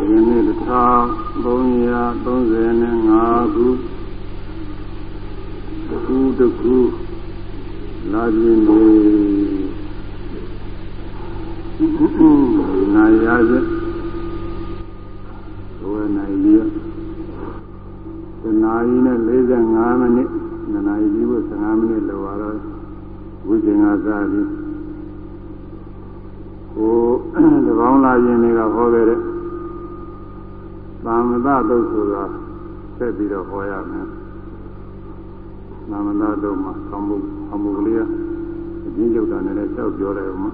ဒီနေ့1335ခုခုတခုလာပြင်းနေနာရစေဝေနိုင်ရတနာရီနဲ့45မိနစ်နာရီပြီးဖို့15မိနစ်လောက်တော့ဝိဇ္ဇင်္ဂသာပြီးကိုတပေါင်းလာရင်တွေကဟောခဲ့တဲ့ သာမဏတုတ်ဆိုတာဆက်ပြီးတော့ဟောရမယ်သာမဏတုတ်မှာသံမှုအမှုကလေးအချင်းချုပ်တာနဲ့လည်းတောက်ပြောတယ်ဥမာ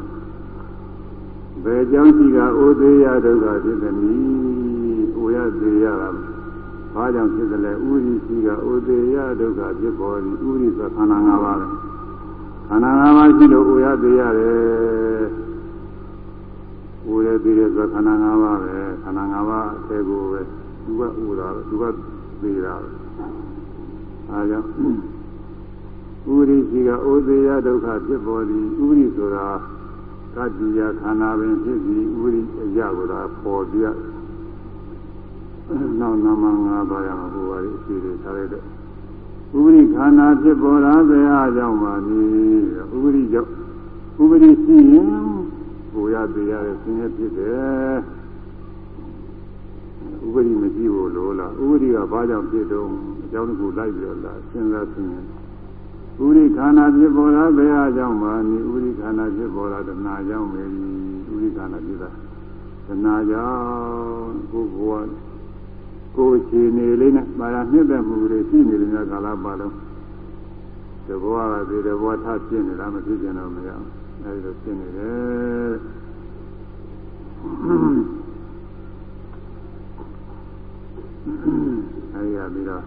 ဘယ်ကြောင့်ရှိကအိုသေးရဒုက္ခဖြစ်သည်နီအိုရသေးရတာဘာကြောင့်ဖြစ်တယ်လဲဥရိရှိကအိုသေးရဒုက္ခဖြစ်ပေါ်သည်ဥရိဆိုခန္ဓာ၅ပါးပဲခန္ဓာ၅ပါးရှိလို့အိုရသေးရတယ် ဥရသေးတယ်ဆိုခန္ဓာ၅ပါးပဲခန္ဓာ၅ပါးအသေးကိုပဲသူကဥတာသူကသေးတာပဲအဲကြောင့်ဥရိရှိကဩသေးယဒုက္ခဖြစ်ပေါ်သည်ဥရိဆိုတာကတိယခန္ဓာပင်ဖြစ်ပြီးဥရိအရာကိုသာပေါ်ပြနောက်နာမငါးပါးရမှာဘုရားကြီးအစီအစဉ်ထားရတဲ့ဥရိခန္ဓာဖြစ်ပေါ်တာဘယ်အားကြောင့်ပါနည်းဥရိကြောင့်ဥပရိရှိရင် ကိုရသေးရတဲ့ဆင်းရဲဖြစ်တယ်ဥပရိမရှိဘူးလို့လားဥပရိကဘာကြောင့်ဖြစ်တော့အကြောင်းတစ်ခုလိုက်ပြီးတော့လားစဉ်းစားသိရင်ဥရိခန္ဓာဖြစ်ပေါ်တာဘယ်အကြောင်းပါနိဥရိခန္ဓာဖြစ်ပေါ်တာတဏှာကြောင့်ပဲဥရိခန္ဓာဖြစ်တာတဏှာကြောင့်ကိုယ်ဘဝကိုယ်ခြေနေလေးနဲ့ပါရနှစ်သက်မှုတွေရှိနေတဲ့ကာလပါလုံးတဘောကဒီတဘောထဖြစ်နေတာမဖြစ်ကျင်တော့မရဘူး အဲဒီလိုဖြစ်နေတယ်အဲဒီရပြီးတော့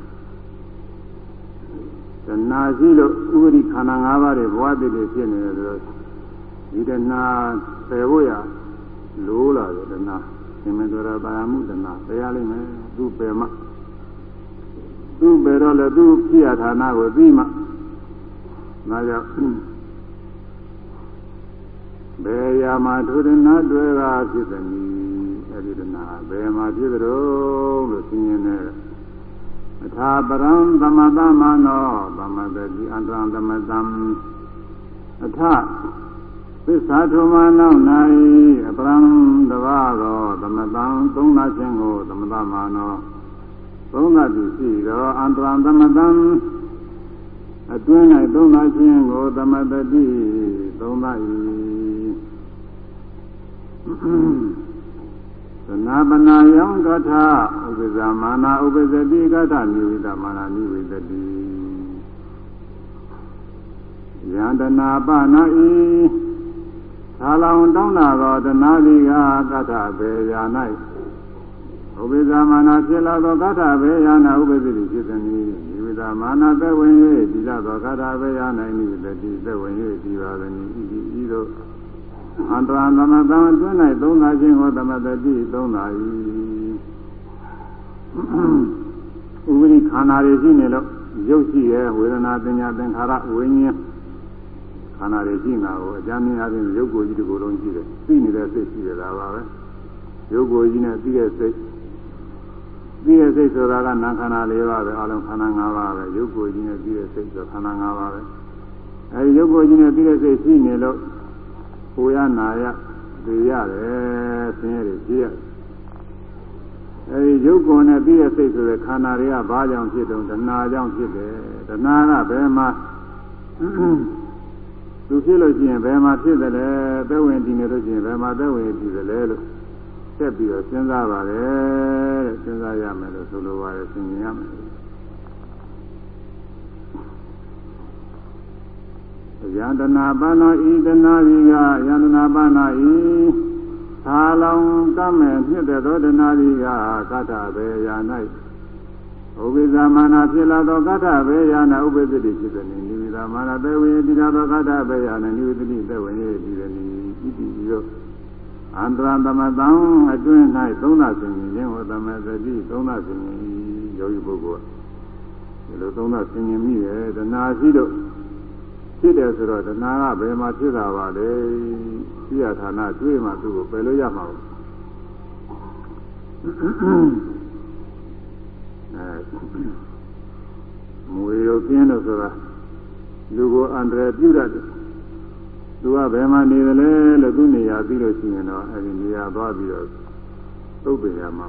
တဏှာရှိလို့ဥပရိခန္ဓာ၅ပါးတွေဘဝတည်တည်ဖြစ်နေတယ်ဆိုတော့ဒီတဏှာပယ်ဖို့ရလိုးလာတယ်တဏှာသင်္မေတော်တာယာမှုတဏှာပယ်ရလိမ့်မယ်သူပယ်မှသူပယ်တော့လည်းသူဖြစ်ရဌာနကိုသိမှဒါကြောင့် ဘယ်ရာမှာဒုရဏတွေကဖြစ်သည်အဲဒီတဏှာဘယ်မှာဖြစ်သလဲလို့သိရင်လည်းအထာပရံသမသမနောသမတတိအန္တရံသမတံအထသစ္စာထုမနောက်၌အပရံတဘာသောသမတံသုံးနာခြင်းကိုသမတမနောသုံးနာတိရှိသောအန္တရံသမတံအတွင်း၌သုံးနာခြင်းကိုသမတတိသုံးနာ၏ သနာပနာယံကထာဥပဇာမာနာဥပဇတိကထာနိဝိတမာနာနိဝိတတိယန္တနာပနာဤသာလောင်တောင်းတာသောတနာတိကကထာဘေယာ၌ဥပဇာမာနာဖြစ်လာသောကထာဘေယာနာဥပဇတိဖြစ်သည်နိဝိတမာနာသက်ဝင်၍ဒီလာသောကထာဘေယာ၌နိဝိတတိသက်ဝင်၍ဒီပါသည်ဤဤသို့ အန္တရာသမတံအတွင်း၌သုံးသာခြင်းဟောသမတတိသုံးသာ၏ဥပရိခန္ဓာတွေရှိနေလို့ရုပ်ရှိရဲ့ဝေဒနာပညာသင်္ခါရဝိညာဉ်ခန္ဓာတွေရှိနေတာကိုအကြမ်းမြင်အချင်းရုပ်ကိုယ်ကြီးတစ်ခုလုံးရှိတယ်သိနေတဲ့စိတ်ရှိတယ်ဒါပါပဲရုပ်ကိုယ်ကြီးနဲ့သိတဲ့စိတ်သိတဲ့စိတ်ဆိုတာကနာခန္ဓာ၄ပါးပဲအလုံးခန္ဓာ၅ပါးပဲရုပ်ကိုယ်ကြီးနဲ့သိတဲ့စိတ်ဆိုခန္ဓာ၅ပါးပဲအဲဒီရုပ်ကိုယ်ကြီးနဲ့သိတဲ့စိတ်ရှိနေလို့ ကိုရနာရသိရတယ်ဆင်းရဲတွေသိရအဲဒီရုပ်ကိုယ်နဲ့ပြီးရဲ့စိတ်ဆိုတဲ့ခန္ဓာတွေကဘာကြောင့်ဖြစ်တုံးတဏှာကြောင့်ဖြစ်တယ်တဏှာကဘယ်မှာသူဖြစ်လို့ရှိရင်ဘယ်မှာဖြစ်တယ်လဲသက်ဝင်တည်နေလို့ရှိရင်ဘယ်မှာသက်ဝင်တည်တယ်လဲလို့ဆက်ပြီးတော့စဉ်းစားပါလေတဲ့စဉ်းစားရမယ်လို့ဆိုလိုပါတယ်သင်မြင်ရမယ် ယန္တနာပါဏဤတနာဤကယန္တနာပါဏဤသာလောင်ကမဲ့မြင့်တဲ့သောတနာဤကကတ္တဘေယာ၌ဥပိ္ပဇာမာနာဖြစ်လာသောကတ္တဘေယာနာဥပ္ပဒတိဖြစ်သည်နိဝိသမာနာသေဝေတိလာသောကတ္တဘေယာနာနိဝိတတိသေဝေတိသည်နိဣတိယောအန္တရသမတံအတွင်း၌သုံးနာစဉ်ခြင်းဟောသမသတိသုံးနာစဉ်ယောဂီပုဂ္ဂိုလ်ဒီလိုသုံးနာစဉ်ခြင်းမိတယ်တဏှာရှိတော့ ဖြစ်တယ်ဆိုတော့တဏှာကဘယ်မှာဖြစ်တာပါလဲသိရဌာနတွေ့မှသူ့ကိုပယ်လို့ရမှာဘူးမွေရောပြင်းလို့ဆိုတာလူကိုအန္တရာယ်ပြုတတ်တယ်သူကဘယ်မှာနေတယ်လဲလို့သူနေရာပြီးလို့ရှိရင်တော့အဲဒီနေရာသွားပြီးတော့သုတ်ပင်ရမှာ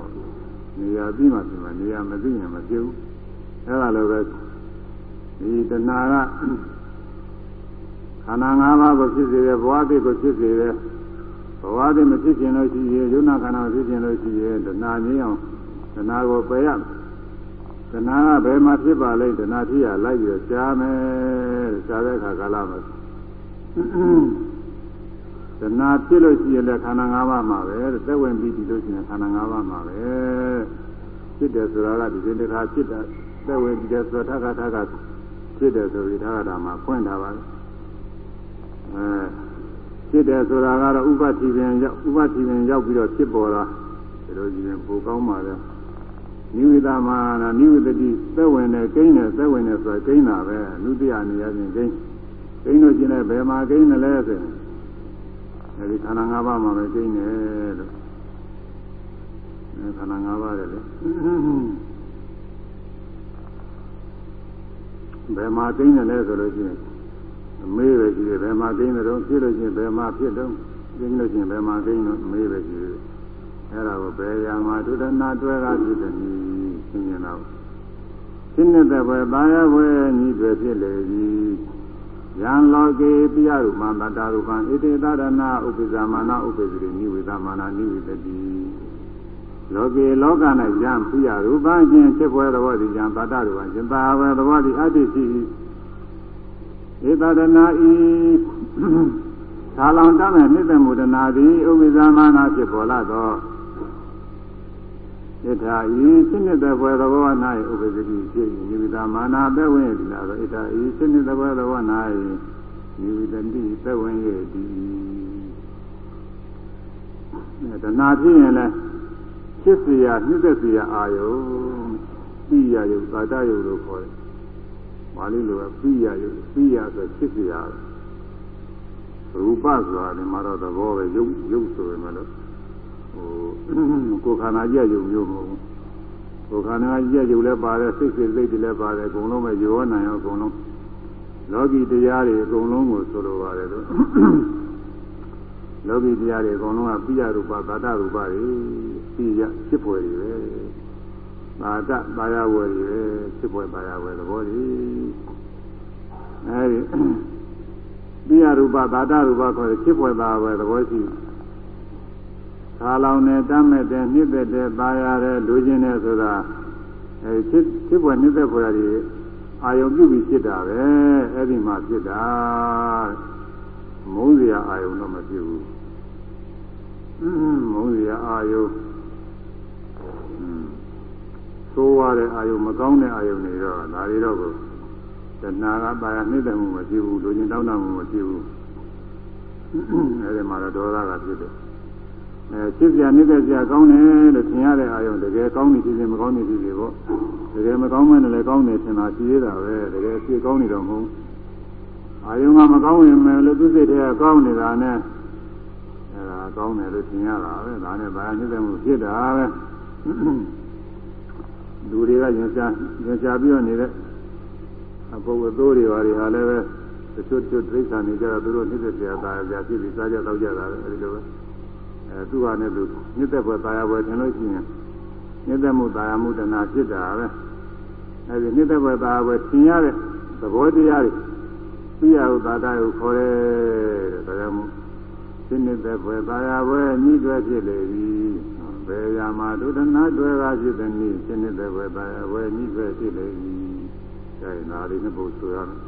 နေရာပြီးမှပြင်မှာနေရာမသိရင်မဖြစ်ဘူးအဲဒါလိုပဲဒီတဏှာက ခန္ဓာ၅ပါးကိုဖြစ်စေတယ်ဘဝတိကိုဖြစ်စေတယ်ဘဝတိမဖြစ်ခြင်းလို့ရှိရင်ယုံနာခန္ဓာဖြစ်ခြင်းလို့ရှိရင်တဏှာငြိမ်းအောင်တဏှာကိုပယ်ရတဏှာကဘယ်မှာဖြစ်ပါလဲတဏှာဖြစ်ရလိုက်ပြီးတော့ရှားမယ်ရှားတဲ့အခါကာလမှာတဏှာဖြစ်လို့ရှိရင်လည်းခန္ဓာ၅ပါးမှာပဲသက်ဝင်ပြီးပြီးလို့ရှိရင်ခန္ဓာ၅ပါးမှာပဲဖြစ်တယ်ဆိုတာကဒီ दिन တစ်ခါဖြစ်တာသက်ဝင်ပြီးတယ်ဆိုတာထခါထခါဖြစ်တယ်ဆိုပြီးထခါတာမှာဖွင့်ထားပါလေ အဲဖြစ်တယ်ဆိုတာကတော့ဥပတိပင်ရောက်ဥပတိပင်ရောက်ပြီးတော့ဖြစ်ပေါ်တာဒီလိုကြီးရင်ပိုကောင်းပါလေနိဝိသမနာနိဝိတတိသက်ဝင်တယ်ကိန်းတယ်သက်ဝင်တယ်ဆိုတာကိန်းတာပဲနုတ္တိယနေရာချင်းကိန်းကိန်းလို့ကျင်လည်းဘယ်မှာကိန်းတယ်လဲဆိုရင်အဲဒီခန္ဓာ၅ပါးမှာပဲကိန်းတယ်လို့အဲခန္ဓာ၅ပါးတယ်လေဘယ်မှာကိန်းတယ်လဲဆိုလို့ရှိရင်အ မေးပဲရှိတယ်ဘယ်မှာကိန်းတယ်တော့ဖြစ်လို့ရှိရင်ဘယ်မှာဖြစ်တော့ကိန်းလို့ရှိရင်ဘယ်မှာကိန်းတော့အမေးပဲရှိတယ်အဲ့ဒါကိုဘယ်ရာမှာဒုဒနာတွဲကားဖြစ်တယ်နီးရှင်းရင်တော့ရှင်းတဲ့ဘယ်ပါရဘွယ်ညီတွေဖြစ်လေသည်ယံလောကေပိယရူမန္တတာရူပံဣတိသရဏဥပ္ပဇာမနာဥပ္ပဇိနိဝေသမနာနိဝေတတိလောကေလောက၌ယံပိယရူပံခြင်းဖြစ်ပွဲသဘောသည်ယံတတရူပံခြင်းသာဝေသဘောသည်အတ္တိရှိ ဣသရဏဤသာလောင်တမဲ့နိစ္စမူဒနာသည်ဥပ္ပဇာမနာဖြစ်ပေါ်လာသောဣထာဤစိနှစ်သက်ဘွယ်သဘော၌ဥပ္ပဇ္ဇတိဖြစ်၏နိဗ္ဗာန်မာနာသက်ဝင်ရည်လာသောဣထာဤစိနှစ်သက်ဘွယ်သဘော၌နိဗ္ဗာန်တိသက်ဝင်ရည်သည်တဏှာဖြစ်ရင်လည်းဖြစ်เสียနှိမ့်သက်เสียအာယုပိယယုသာတယုလို့ခေါ်တယ်။ မာလိလိုကပြိယရုပ်ပြိယဆိုဖြစ်ပြရရူပဆိုတာလည်းမာတော့သဘောပဲရုပ်ရုပ်ဆိုပေမဲ့လို့ဟိုကိုယ်ခန္ဓာကြီးရုပ်မျိုးမဟုတ်ဘူးကိုယ်ခန္ဓာကြီးရုပ်လည်းပါတယ်စိတ်စိတ်စိတ်တွေလည်းပါတယ်အကုန်လုံးပဲရောနိုင်အောင်အကုန်လုံးလောကီတရားတွေအကုန်လုံးကိုဆိုလိုပါတယ်လို့လောကီတရားတွေအကုန်လုံးကပြိယရူပသာတရူပတွေပြိယဖြစ်ပေါ်တွေပဲ သာတပါရဝယ်ရေဖြစ်ပေါ်ပါရဝယ်သဘောဒီအဲဒီပြရူပသာတရူပခေါ်တဲ့ဖြစ်ပေါ်ပါဝယ်သဘောရှိခါလောင်နဲ့တမ်းမဲ့တဲ့နှစ်သက်တဲ့ပါရတဲ့လူချင်းနဲ့ဆိုတာအဲဖြစ်ဖြစ်ပေါ်နှစ်သက်ပေါ်ရည်အာယုံပြုပြီးဖြစ်တာပဲအဲ့ဒီမှာဖြစ်တာမုန်းစရာအာယုံတော့မဖြစ်ဘူးမုန်းစရာအာယုံ သိုးရတဲ့အာယုံမကောင်းတဲ့အာယုံတွေတော့ဒါတွေတော့ကိုတဏှာကပါရနှစ်သက်မှုမဖြစ်ဘူးလူချင်းတောင်းတမှုမဖြစ်ဘူးအဲ့ဒီမှာတော့ဒေါသကဖြစ်တယ်အဲဖြစ်စရာနေတဲ့စရာကောင်းတယ်လို့ထင်ရတဲ့အာယုံတကယ်ကောင်းနေဖြစ်ဖြစ်မကောင်းနေဖြစ်ဖြစ်ပေါ့တကယ်မကောင်းမှလည်းကောင်းတယ်ထင်တာရှိသေးတာပဲတကယ်ဖြစ်ကောင်းနေတော့မဟုတ်အာယုံကမကောင်းရင်လည်းသူစိတ်တွေကကောင်းနေတာနဲ့အဲဒါကောင်းတယ်လို့ထင်ရတာပဲဒါနဲ့ဘာနှိမ့်တယ်မှုဖြစ်တာပဲ လူတွေကရင်ချာရင်ချာပြီးတော့နေတဲ့အပုပ်အသိုးတွေဘာတွေဟာလည်းပဲတချို့တချို့တိရစ္ဆာန်တွေကြတော့သူတို့နှိမ့်သက်ကြတာကြာဖြစ်ပြီးစားကြတော့ကြတာပဲအဲဒီလိုပဲအဲသူ့ဟာနဲ့သူနှိမ့်သက်ပွဲတာယာပွဲထင်လို့ရှိရင်နှိမ့်သက်မှုတာယာမှုတဏှာဖြစ်တာပဲအဲဒီနှိမ့်သက်ပွဲတာယာပွဲသင်ရတဲ့သဘောတရားတွေသိရဥပါဒယကိုခေါ်တယ်တဲ့ဒါကြောင့်မို့နှိမ့်သက်ပွဲတာယာပွဲညှိတွဲဖြစ်လေပြီ ဘေယာမဒုဒနာတွေ့ကဖြစ်သည်နိရှင်နေတဲ့ဝေပါဝေနိပဲဖြစ်လေ၏ဒါရင်ဒါလေးနှစ်ပုဒ်ဆိုရမယ်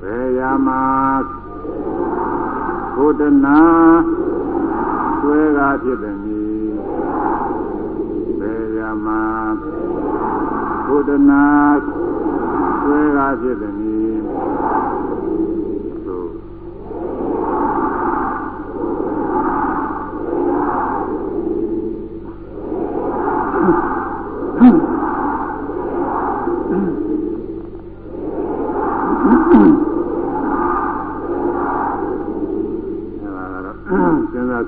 ဘေယာမဒုဒနာတွေ့ကဖြစ်သည်နိဘေယာမဒုဒနာတွေ့ကဖြစ်သည်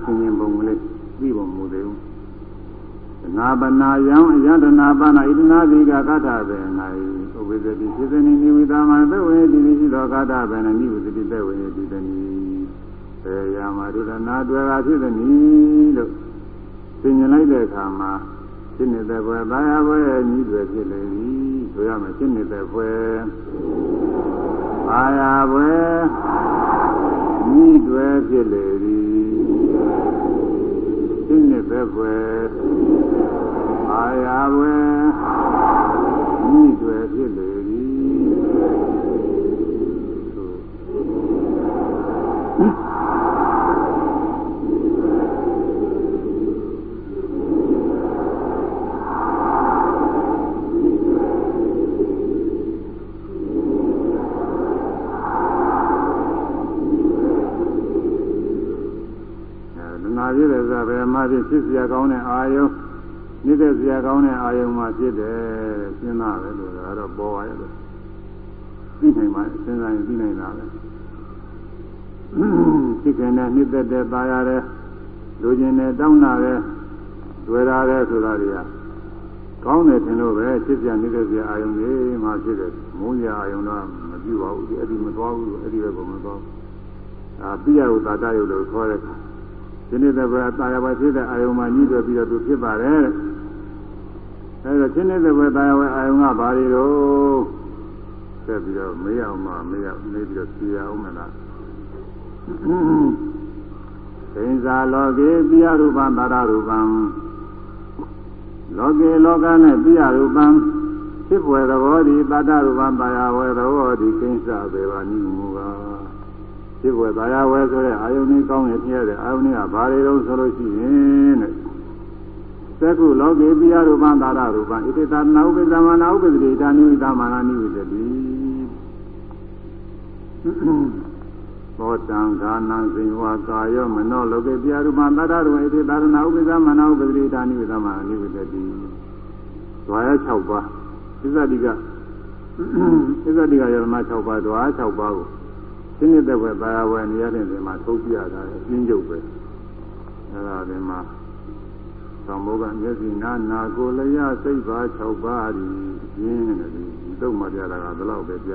ဆင်ခြင်ပုံကလေးသိပုံမူသေးဘူးနာပနာယံအယတနာပနာဣဒနာတိကကထဘေ၌ဥပ္ပဇတိဖြစ်သည်နိဝိသမံသဝေတိရှိသောကထဘေနနိဝိသတိသဝေတိတနိဘေယမဒုရဏတွေကဖြစ်သည်နိလို့သိမြင်လိုက်တဲ့အခါမှာဖြစ်နေတဲ့ဘွယ်သာယာဘွယ်ညီတွေဖြစ်လေပြီဆိုရမယ်ဖြစ်နေတဲ့ဘွယ်သာယာဘွယ်ညီတွေဖြစ်လေပြီဖြ စ်နေတဲ့ဘွယ်သာယာဘွယ်ညီတွေဖြ ဘယ်မှာဖြစ်ဖြစ်စရာကောင်းတဲ့အာယုံနိစ္စစရာကောင်းတဲ့အာယုံမှာဖြစ်တယ်စဉ်းစားပဲလို့ဒါတော့ပေါ်ပါရဲ့လို့သိနိုင်ပါစဉ်းစားရင်သိနိုင်တာပဲသိခင်တဲ့နိစ္စတဲ့ပါရတဲ့လူကျင်တဲ့တောင်းတာတဲ့တွေ့တာတဲ့ဆိုတာတွေကကောင်းတယ်ထင်လို့ပဲဖြစ်ပြနိစ္စစရာအာယုံတွေမှာဖြစ်တယ်မုန်းစရာအာယုံတော့မပြုပါဘူးအဲ့ဒီမသွားဘူးအဲ့ဒီဘက်ကိုမသွားဘူးအာပိယဝတာတယုတ်လို့ခေါ်တဲ့ ဒီနေ့တဲ့ဘယ်တာယာဝဖြစ်တဲ့အာယုံမှာညှိတွယ်ပြီးတော့သူဖြစ်ပါတယ်အဲဒါဒီနေ့တဲ့ဘယ်တာယာဝအာယုံကဘာတွေတော့ဆက်ပြီးတော့မေးအောင်မှမေးရမေးပြီးတော့ဖြေရအောင်မလားသင်္ဇာလောကေပိယရူပံသာရရူပံလောကေလောကနဲ့ပိယရူပံဖြစ်ပွယ်သဘောဒီသာတရူပံတာယာဝေသဘောဒီကိစ္စပေပါနိမူပါ ဖြစ်ွယ်သာယာဝဲဆိုတဲ့အာယုန်ကြီးကောင်းရင်ပြည့်တဲ့အာယုန်ကြီးကဘာတွေတော့ဆိုလို့ရှိရင်တဲ့သက္ကုလောကေပိယရူပံသာရရူပံဣတိသာနာဥပ္ပဇမနာဥပ္ပဇတိတာနိဝိသမနာနိဝိတတိသောတံဂာနံဇင်ဝါကာယောမနောလောကေပိယရူပံသာရရူပံဣတိသာနာဥပ္ပဇမနာဥပ္ပဇတိတာနိဝိသမနာနိဝိတတိဇွာရ6ပါးသစ္စာတိကသစ္စာတိကယရမ6ပါးဇွာ6ပါးကို ရှင်းနေတဲ့ဘက်သာယာဝယ်နေရတဲ့နေရာမှာထုတ်ပြရတာအပြင်းကျုပ်ပဲအဲဒါဒီမှာသံဘောကမျက်စိနာနာကိုလျာစိတ်ပါ6ပါးဒီရင်းနေတယ်ဒီတုတ်မှပြတာကဘယ်လောက်ပဲပြ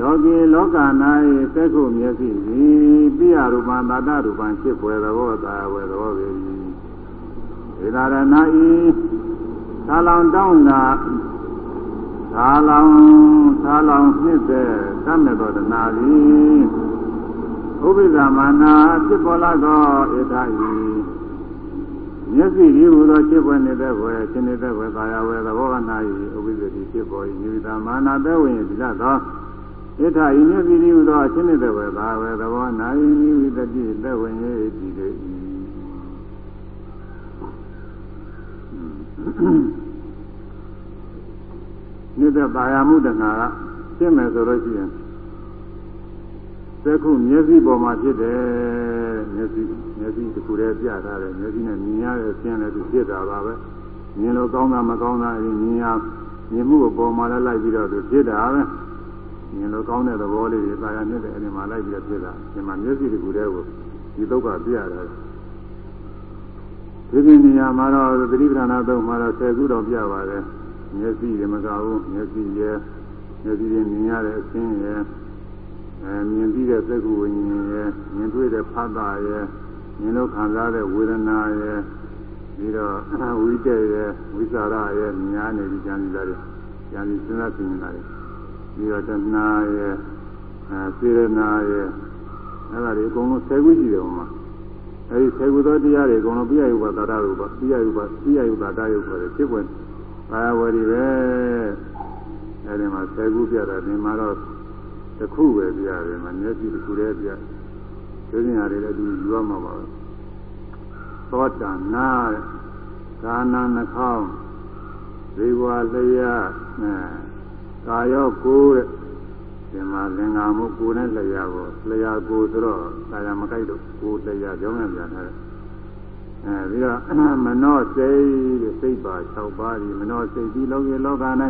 လောကေလောကနာ၏သက္ခုမျက်စိသည်ပိယရူပံသာတရူပံဖြစ်ဖွယ်သဘောသာဝယ်သဘောပဲဒေသာရဏဤသာလောင်တောင်းတာ သာလောင်သာလောင်ဖြစ်တဲ့သတ်မဲ့တော်တနာသည်ဥပိ္ပဇာမာနာဖြစ်ပေါ်လာသောဧထာဤမျက်စိဒီဟူသောဖြစ်ပေါ်နေတဲ့ဘွယ်ရှင်းနေတဲ့ဘွယ်သာယာဝယ်သဘောကနာဤဥပိ္ပဇတိဖြစ်ပေါ်၏နိဗ္ဗာန်မာနာပဲဝင်ဒီလသောဧထာဤမျက်စိဒီဟူသောရှင်းနေတဲ့ဘွယ်သာဝယ်သဘောနာဤနိဝိတတိသက်ဝင်၏ဒီလေ၏ နေတဲ့ပါရမှုတဏှာကရှင်းမယ်ဆိုလို့ရှိရင်သက္ခုမျက်စိပေါ်မှာဖြစ်တယ်မျက်စိမျက်စိတစ်ခုတည်းပြထားတယ်မျက်စိနဲ့မြင်ရတဲ့အရှင်းလည်းသူဖြစ်တာပါပဲမြင်လို့ကောင်းတာမကောင်းတာအရင်မြင်ရမြင်မှုကိုပေါ်မှာလည်းလိုက်ပြီးတော့သူဖြစ်တာပဲမြင်လို့ကောင်းတဲ့သဘောလေးတွေပါရနေတဲ့အနေမှာလိုက်ပြီးတော့ဖြစ်တာဒီမှာမျက်စိတစ်ခုတည်းကိုဒီဒုက္ခပြရတယ်ဒီဒီနေရာမှာတော့သတိပဋ္ဌာန်သုံးမှာတော့ဆယ်ခုတော့ပြပါတယ် မျက်စိတွေမကဘူးမျက်စိရဲ့မျက်စိတွေမြင်ရတဲ့အခြင်းရဲ့အဲမြင်ပြီးတဲ့သက္ကုဝိညာဉ်ရဲ့မြင်တွေ့တဲ့ဖတ်တာရဲ့မြင်လို့ခံစားတဲ့ဝေဒနာရဲ့ပြီးတော့ဝိတက်ရဲ့ဝိသရာရဲ့မြင်ရနေပြီးကြံနေတာတွေကြံပြီးစဉ်းစားသိနေတာတွေပြီးတော့တဏှာရဲ့အဲစေရနာရဲ့အဲ့ဒါတွေအကုန်လုံးဆယ်ခုရှိတယ်ဟိုမှာအဲဒီဆယ်ခုသောတရားတွေအကုန်လုံးပြယုပသာရရူပပြယုပပြယုပတာယုခေါ်တယ်ဖြစ်ဝင် ကာယဝရီပဲအဲဒီမှာဆယ်ခုပြတာဒီမှာတော့တစ်ခုပဲပြရတယ်မှာမျက်စိတစ်ခုတည်းပြသိဉာဏ်တွေလည်းဒီယူရမှာပါပဲသောတာနာကာနာနှာခေါင်းဇေဝလျာအဲကာယောကိုတဲ့ဒီမှာလင်္ကာမှုကိုနဲ့လျာကိုလျာကိုဆိုတော့ကာယမကိုက်တော့ကိုလျာကြောင်းရပြန်တယ် အဲပြီးတော့မနောစိတ်တဲ့စိတ်ပါ6ပါးဒီမနောစိတ်ဒီလောကလောက၌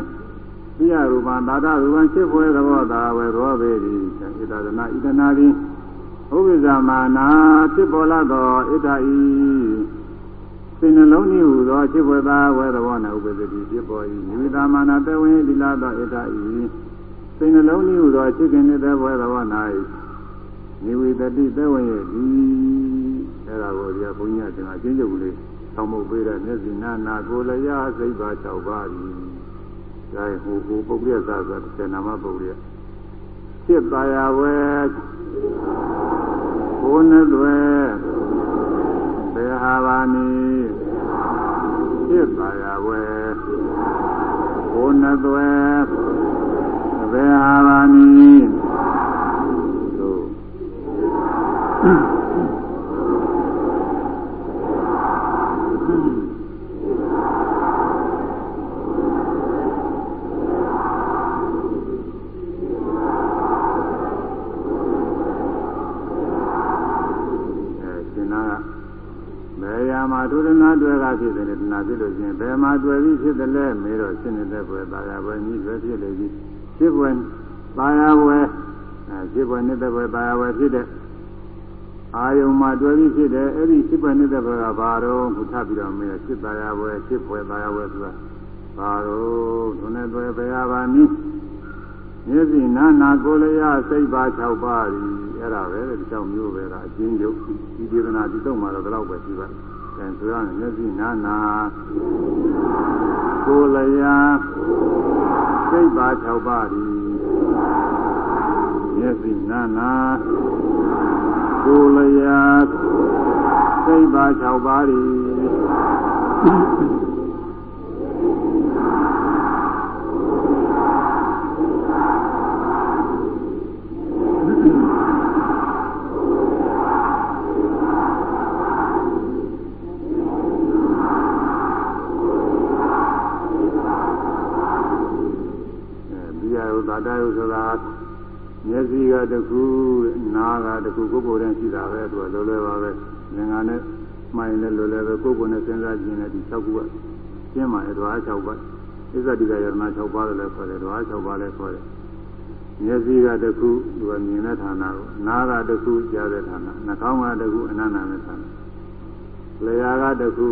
သိရရူပံသာသရူပံဖြစ်ဖွယ်သဘောသာဝေရောပေတိဣတဒနာဣတနာတိဥပ္ပဇာမာနာဖြစ်ပေါ်လာသောဣတဤသစိတ်နှလုံးဤဟူသောဖြစ်ပွေသာဝဲသဘောနှင့်ဥပ္ပဒတိဖြစ်ပေါ်၏နိဝိသမာနာတဝင်းဒီလာသောဣတဤစိတ်နှလုံးဤဟူသောဖြစ်ခင်တဲ့ဘွဲသဘော၌နိဝိတတိတဝင်းရဲ့ဒီ အဲ့ဒါကိုဒီကဘုန်းကြီးကကျွန်တော်အချင်းချုပ်ကလေးဆောင်းမုတ်ပေးတဲ့မျက်စိနာနာကိုလျာစိတ်ပါ၆ပါးဤဒါဟိုဟိုပုဂ္ဂိယသာဆိုတဲ့နာမပုဂ္ဂိယဖြစ်ပါရဝဲဘုန်းနဲ့တွေဘေဟာဘာနီဖြစ်ပါရဝဲဘုန်းနဲ့တွေဘေဟာဘာနီတို့ ဒုရဏတွေ့ကဖြစ်တယ်တဏှာဖြစ်လို့ချင်းဘယ်မှာတွေ့ပြီးဖြစ်တယ်လဲမေးတော့ရှင်းနေတဲ့ဘွယ်ပါရဘွယ်ကြီးတွေ့ဖြစ်လေကြီးဖြစ်ဘွယ်ပါရဘွယ်အဲဖြစ်ဘွယ်နေတဲ့ဘွယ်ပါရဘွယ်ဖြစ်တဲ့အာယုံမှာတွေ့ပြီးဖြစ်တယ်အဲ့ဒီဖြစ်ဘွယ်နေတဲ့ဘွယ်ကဘာတော့ခုထပ်ပြီးတော့မေးဖြစ်ပါရဘွယ်ဖြစ်ဘွယ်ပါရဘွယ်ဆိုတာဘာတော့ဒုနဲ့တွေ့ဘယ်ဟာပါနည်းမျက်စိနာနာကိုယ်လျာစိတ်ပါ၆ပါးဒီအဲ့ဒါပဲဒီကြောင့်မျိုးပဲကအချင်းချုပ်ဒီဒေသနာဒီတော့မှတော့ဘယ်လောက်ပဲရှိပါ့ ကဲဆိုရမယ်မျက်စိနာနာကိုယ်လျာစိတ်ပါ၆ပါးဒီမျက်စိနာနာကိုယ်လျာစိတ်ပါ၆ပါးဒီ တာယုဆိုတာမျက်စိကတခုနားကတခုကိုယ်ကိုယ်တည်းရှိတာပဲသူကလောလောပါပဲငင်္ဂါနဲ့မှိုင်နဲ့လောလောပဲကိုယ်ကိုယ်နဲ့စဉ်းစားကြည့်နေဒီ၆ခုကကျင်းပါရဲ့ဓဝါ၆ပါးဣဇတိကယရဏ၆ပါးလည်းခေါ်တယ်ဓဝါ၆ပါးလည်းခေါ်တယ်မျက်စိကတခုသူကမြင်တဲ့ဌာနကိုနားကတခုကြားတဲ့ဌာနနှာခေါင်းကတခုအနန္တနဲ့ဌာနလျှာကတခု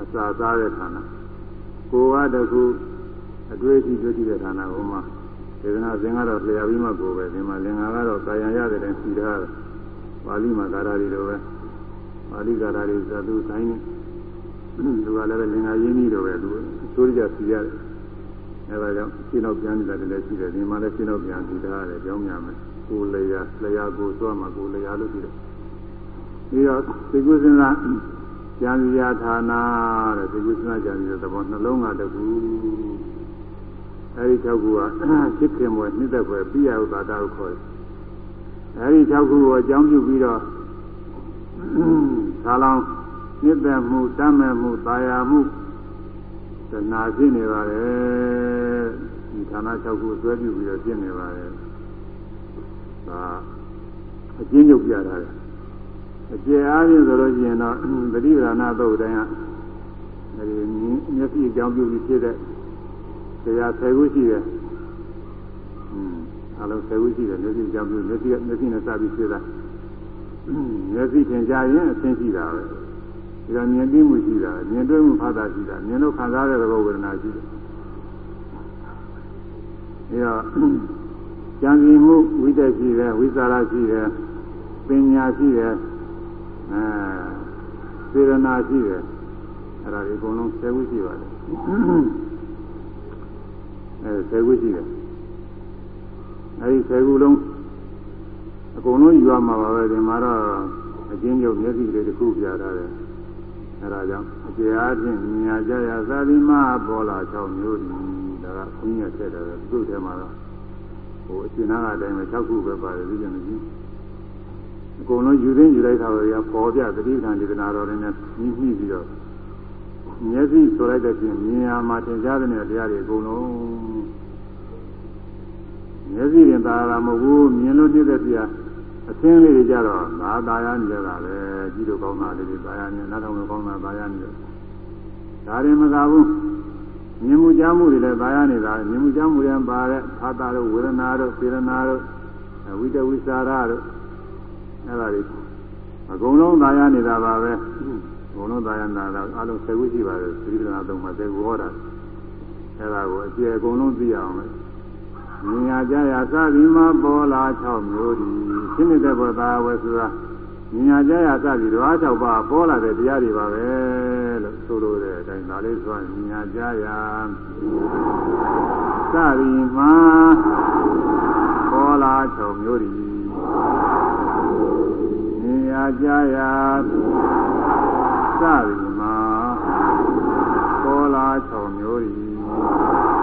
အစာစားတဲ့ဌာနကိုယ်ကတခုအတွေ့အထိတွေ့ကြည့်တဲ့ဌာနဟိုမှာ ဒေသနာသင်္ကတော့လျှာပြီးမှကိုပဲဒီမှာလင်္ကာကတော့ကာယံရတဲ့တိုင်းစီထားတယ်ပါဠိမှာကာရာတွေလိုပဲပါဠိကာရာတွေသသူဆိုင်နေသူကလည်းလင်္ကာရင်းကြီးလိုပဲသူချိုးကြစီရတယ်အဲဒါကြောင့်ရှင်းတော့ပြန်နေတာတည်းလည်းရှိတယ်ဒီမှာလည်းရှင်းတော့ပြန်စီထားရတယ်ကြောင်းများမယ်ကိုလျှာလျှာကိုသွားမှာကိုလျှာလို့ပြီးတော့ပြီးတော့သိကုစဉ်းစားကြံစီရဌာနာတဲ့သိကုစဉ်းစားကြံစီတဲ့သဘောနှလုံးကတကူ အဲဒီ၆ခုကဖြစ်ခင်ဘွယ်နှစ်သက်ဘွယ်ပြရဥပါဒကိုခေါ်တယ်အဲဒီ၆ခုကိုအကြောင်းပြုပြီးတော့သာလောင်နှစ်သက်မှုတမ်းမဲ့မှုတာယာမှုသနာဖြစ်နေပါတယ်ဒီဌာန၆ခုဆွဲပြုပြီးတော့ဖြစ်နေပါတယ်ဒါအကျဉ်းချုပ်ပြထားတယ်အကျေအားဖြင့်ဆိုလို့ရှိရင်တော့ပရိဒါနာသုတ်တိုင်းကအဲဒီမျက်စိအကြောင်းပြုပြီးဖြစ်တဲ့ တရား10ခုရှိတယ်။อืมအလုံး10ခုရှိတယ်မျက်စိကြောင့်မျက်စိမျက်စိနဲ့စပြီးဖြစ်တာ။မျက်စိထင်ရှားရင်အသိရှိတာပဲ။ဒါမြင်သိမှုရှိတာမြင်တွေ့မှုဖတ်တာရှိတာမြင်လို့ခံစားတဲ့သဘောဝေဒနာရှိတယ်။ဒါတော့ကြံစည်မှုဝိတက်ရှိတယ်ဝိသရာရှိတယ်ပညာရှိတယ်အဲစေရနာရှိတယ်အဲ့ဒါဒီအကုန်လုံး10ခုရှိပါတယ်။ အဲ10ခုရှိတယ်အဲဒီ10ခုလုံးအကုန်လုံးယူရမှာပါပဲဒီမှာတော့အချင်းချုပ်မျက်စိလေးတစ်ခုပြထားတယ်အဲဒါကြောင့်အကျေအားဖြင့်ညာကြရသာသီမပေါ်လာ6မျိုးဒီဒါကခွင်းရဆက်တယ်သူ့ထဲမှာတော့ဟိုအရှင်နာကအတိုင်းပဲ6ခုပဲပါတယ်ဒီလိုမျိုးအကုန်လုံးယူသိယူလိုက်တာတွေကပေါ်ပြသတိပ္ပံဒေသနာတော်တွေနဲ့ညှိပြီးတော့မျက်စိဆိုလိုက်တဲ့ပြင်မြင်ရမှာသင်ကြားတဲ့တရားတွေအကုန်လုံး မျက်စိရင်သာလာမဟုတ်ဘူးမြင်လို့နှိမ့်တဲ့ပြအသင်းလေးတွေကြတော့ငါသာယာနေကြတာပဲကြည့်လို့ကောင်းတာလေးတွေသာယာနေနောက်တော့ကောင်းတာသာယာနေတယ်ဒါရင်မကဘူးမြင်မှုကြားမှုတွေလည်းသာယာနေတာမြင်မှုကြားမှုတွေပါတဲ့ဖာတာတို့ဝေဒနာတို့စေရနာတို့ဝိတဝိစာရတို့အဲ့ဒါတွေအကုန်လုံးသာယာနေတာပါပဲဘုံလုံးသာယနာတော့အလုံး10ခုရှိပါတယ်သတိပ္ပဏသုံးမှာ10ခုဟောတာအဲ့ဒါကိုအကျေအကုန်လုံးသိအောင်လေ မြညာကြရာစသည်မှာပေါ်လာ6မျိုးဒီရှင်းနေတဲ့ဘောသာဝဲဆိုတာမြညာကြရာစသည်ဓဝါ6ပါးပေါ်လာတဲ့တရားတွေပါပဲလို့ဆိုလိုတဲ့အတိုင်းဒါလေးဆိုရင်မြညာကြရာစသည်မှာပေါ်လာ6မျိုးဒီမြညာကြရာစသည်မှာပေါ်လာ6မျိုးဒီ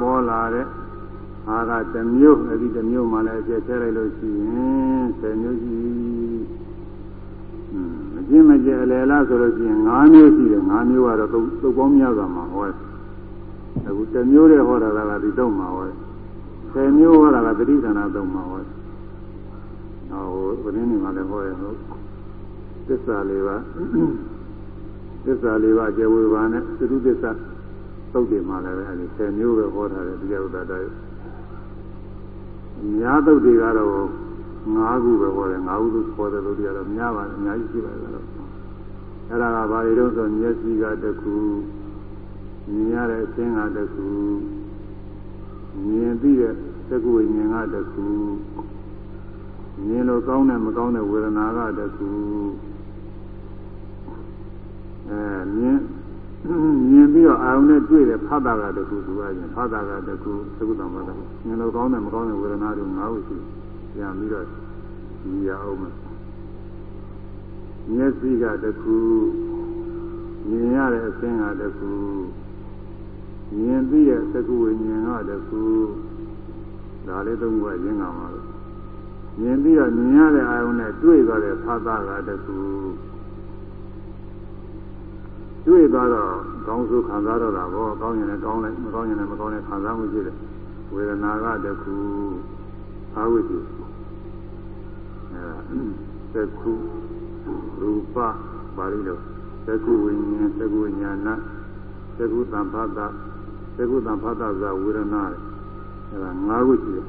ပေါ်လာတဲ့ဟာကတစ်မျိုးအဲ့ဒီတစ်မျိုးမှလည်းအကျက်ဆဲလိုက်လို့ရှိရင်ဆယ်မျိုးရှိမကျင်းမကျအလယ်လားဆိုလို့ရှိရင်၅မျိုးရှိတယ်၅မျိုးကတော့သုတ်ပေါင်းများစွာမှာဟောတယ်အခုတစ်မျိုးတည်းဟောတာကဒီတော့မှာဟောတယ်ဆယ်မျိုးဟောတာကသတိဌာနသုံးမှာဟောတယ်ဟောဘယ်နည်းနေမှလည်းဟောရဟုတ်သစ္စာလေးပါသစ္စာလေးပါကျေဝေဘာနဲ့သတုသစ္စာ သုတ်တွေမှာလည်းအဲဒီ10မျိုးပဲဟောထားတယ်တရားဥဒ္ဒတာရဲ့အများသုတ်တွေကတော့5ခုပဲဟောတယ်5ခုသူဟောတယ်လို့တရားတော့များပါတယ်အများကြီးရှိပါတယ်တော့အဲ့ဒါကဘာတွေတော့ဆိုမျက်စိကတခုမြင်ရတဲ့အခြင်းကတခုမြင်ပြီးတဲ့သက္ကဝိညာဉ်ကတခုမြင်လို့ကောင်းတဲ့မကောင်းတဲ့ဝေဒနာကတခုအဲမြင် မြင်ပြီးတော့အာရုံနဲ့တွေ့တဲ့ဖတ်တာကတခုသူကရင်ဖတ်တာကတခုသကုတ္တမတမြင်လို့ကောင်းတယ်မကောင်းတဲ့ဝေဒနာတွေငါးခုရှိပြန်ပြီးတော့ဒီရအောင်မယ်မျက်စိကတခုမြင်ရတဲ့အသင်းကတခုမြင်ပြီးတဲ့သကုဝိညာဉ်ကတခုဒါလေးသုံးခုကရင်းကမှာလို့မြင်ပြီးတော့မြင်ရတဲ့အာရုံနဲ့တွေ့သွားတဲ့ဖတ်တာကတခု တွေ့သွားတော့ကောင်းဆိုခံစားတော့တာဘောကောင်းရင်လည်းကောင်းလိုက်မကောင်းရင်လည်းမကောင်းတဲ့ခံစားမှုရှိတယ်ဝေဒနာကတခုအာဝိတုအဲတခုရူပပါဠိလိုတခုဝိညာဉ်တခုဉာဏတခုသံဖတ်တာတခုသံဖတ်တာဇဝေဒနာအဲဒါ၅ခုရှိတယ်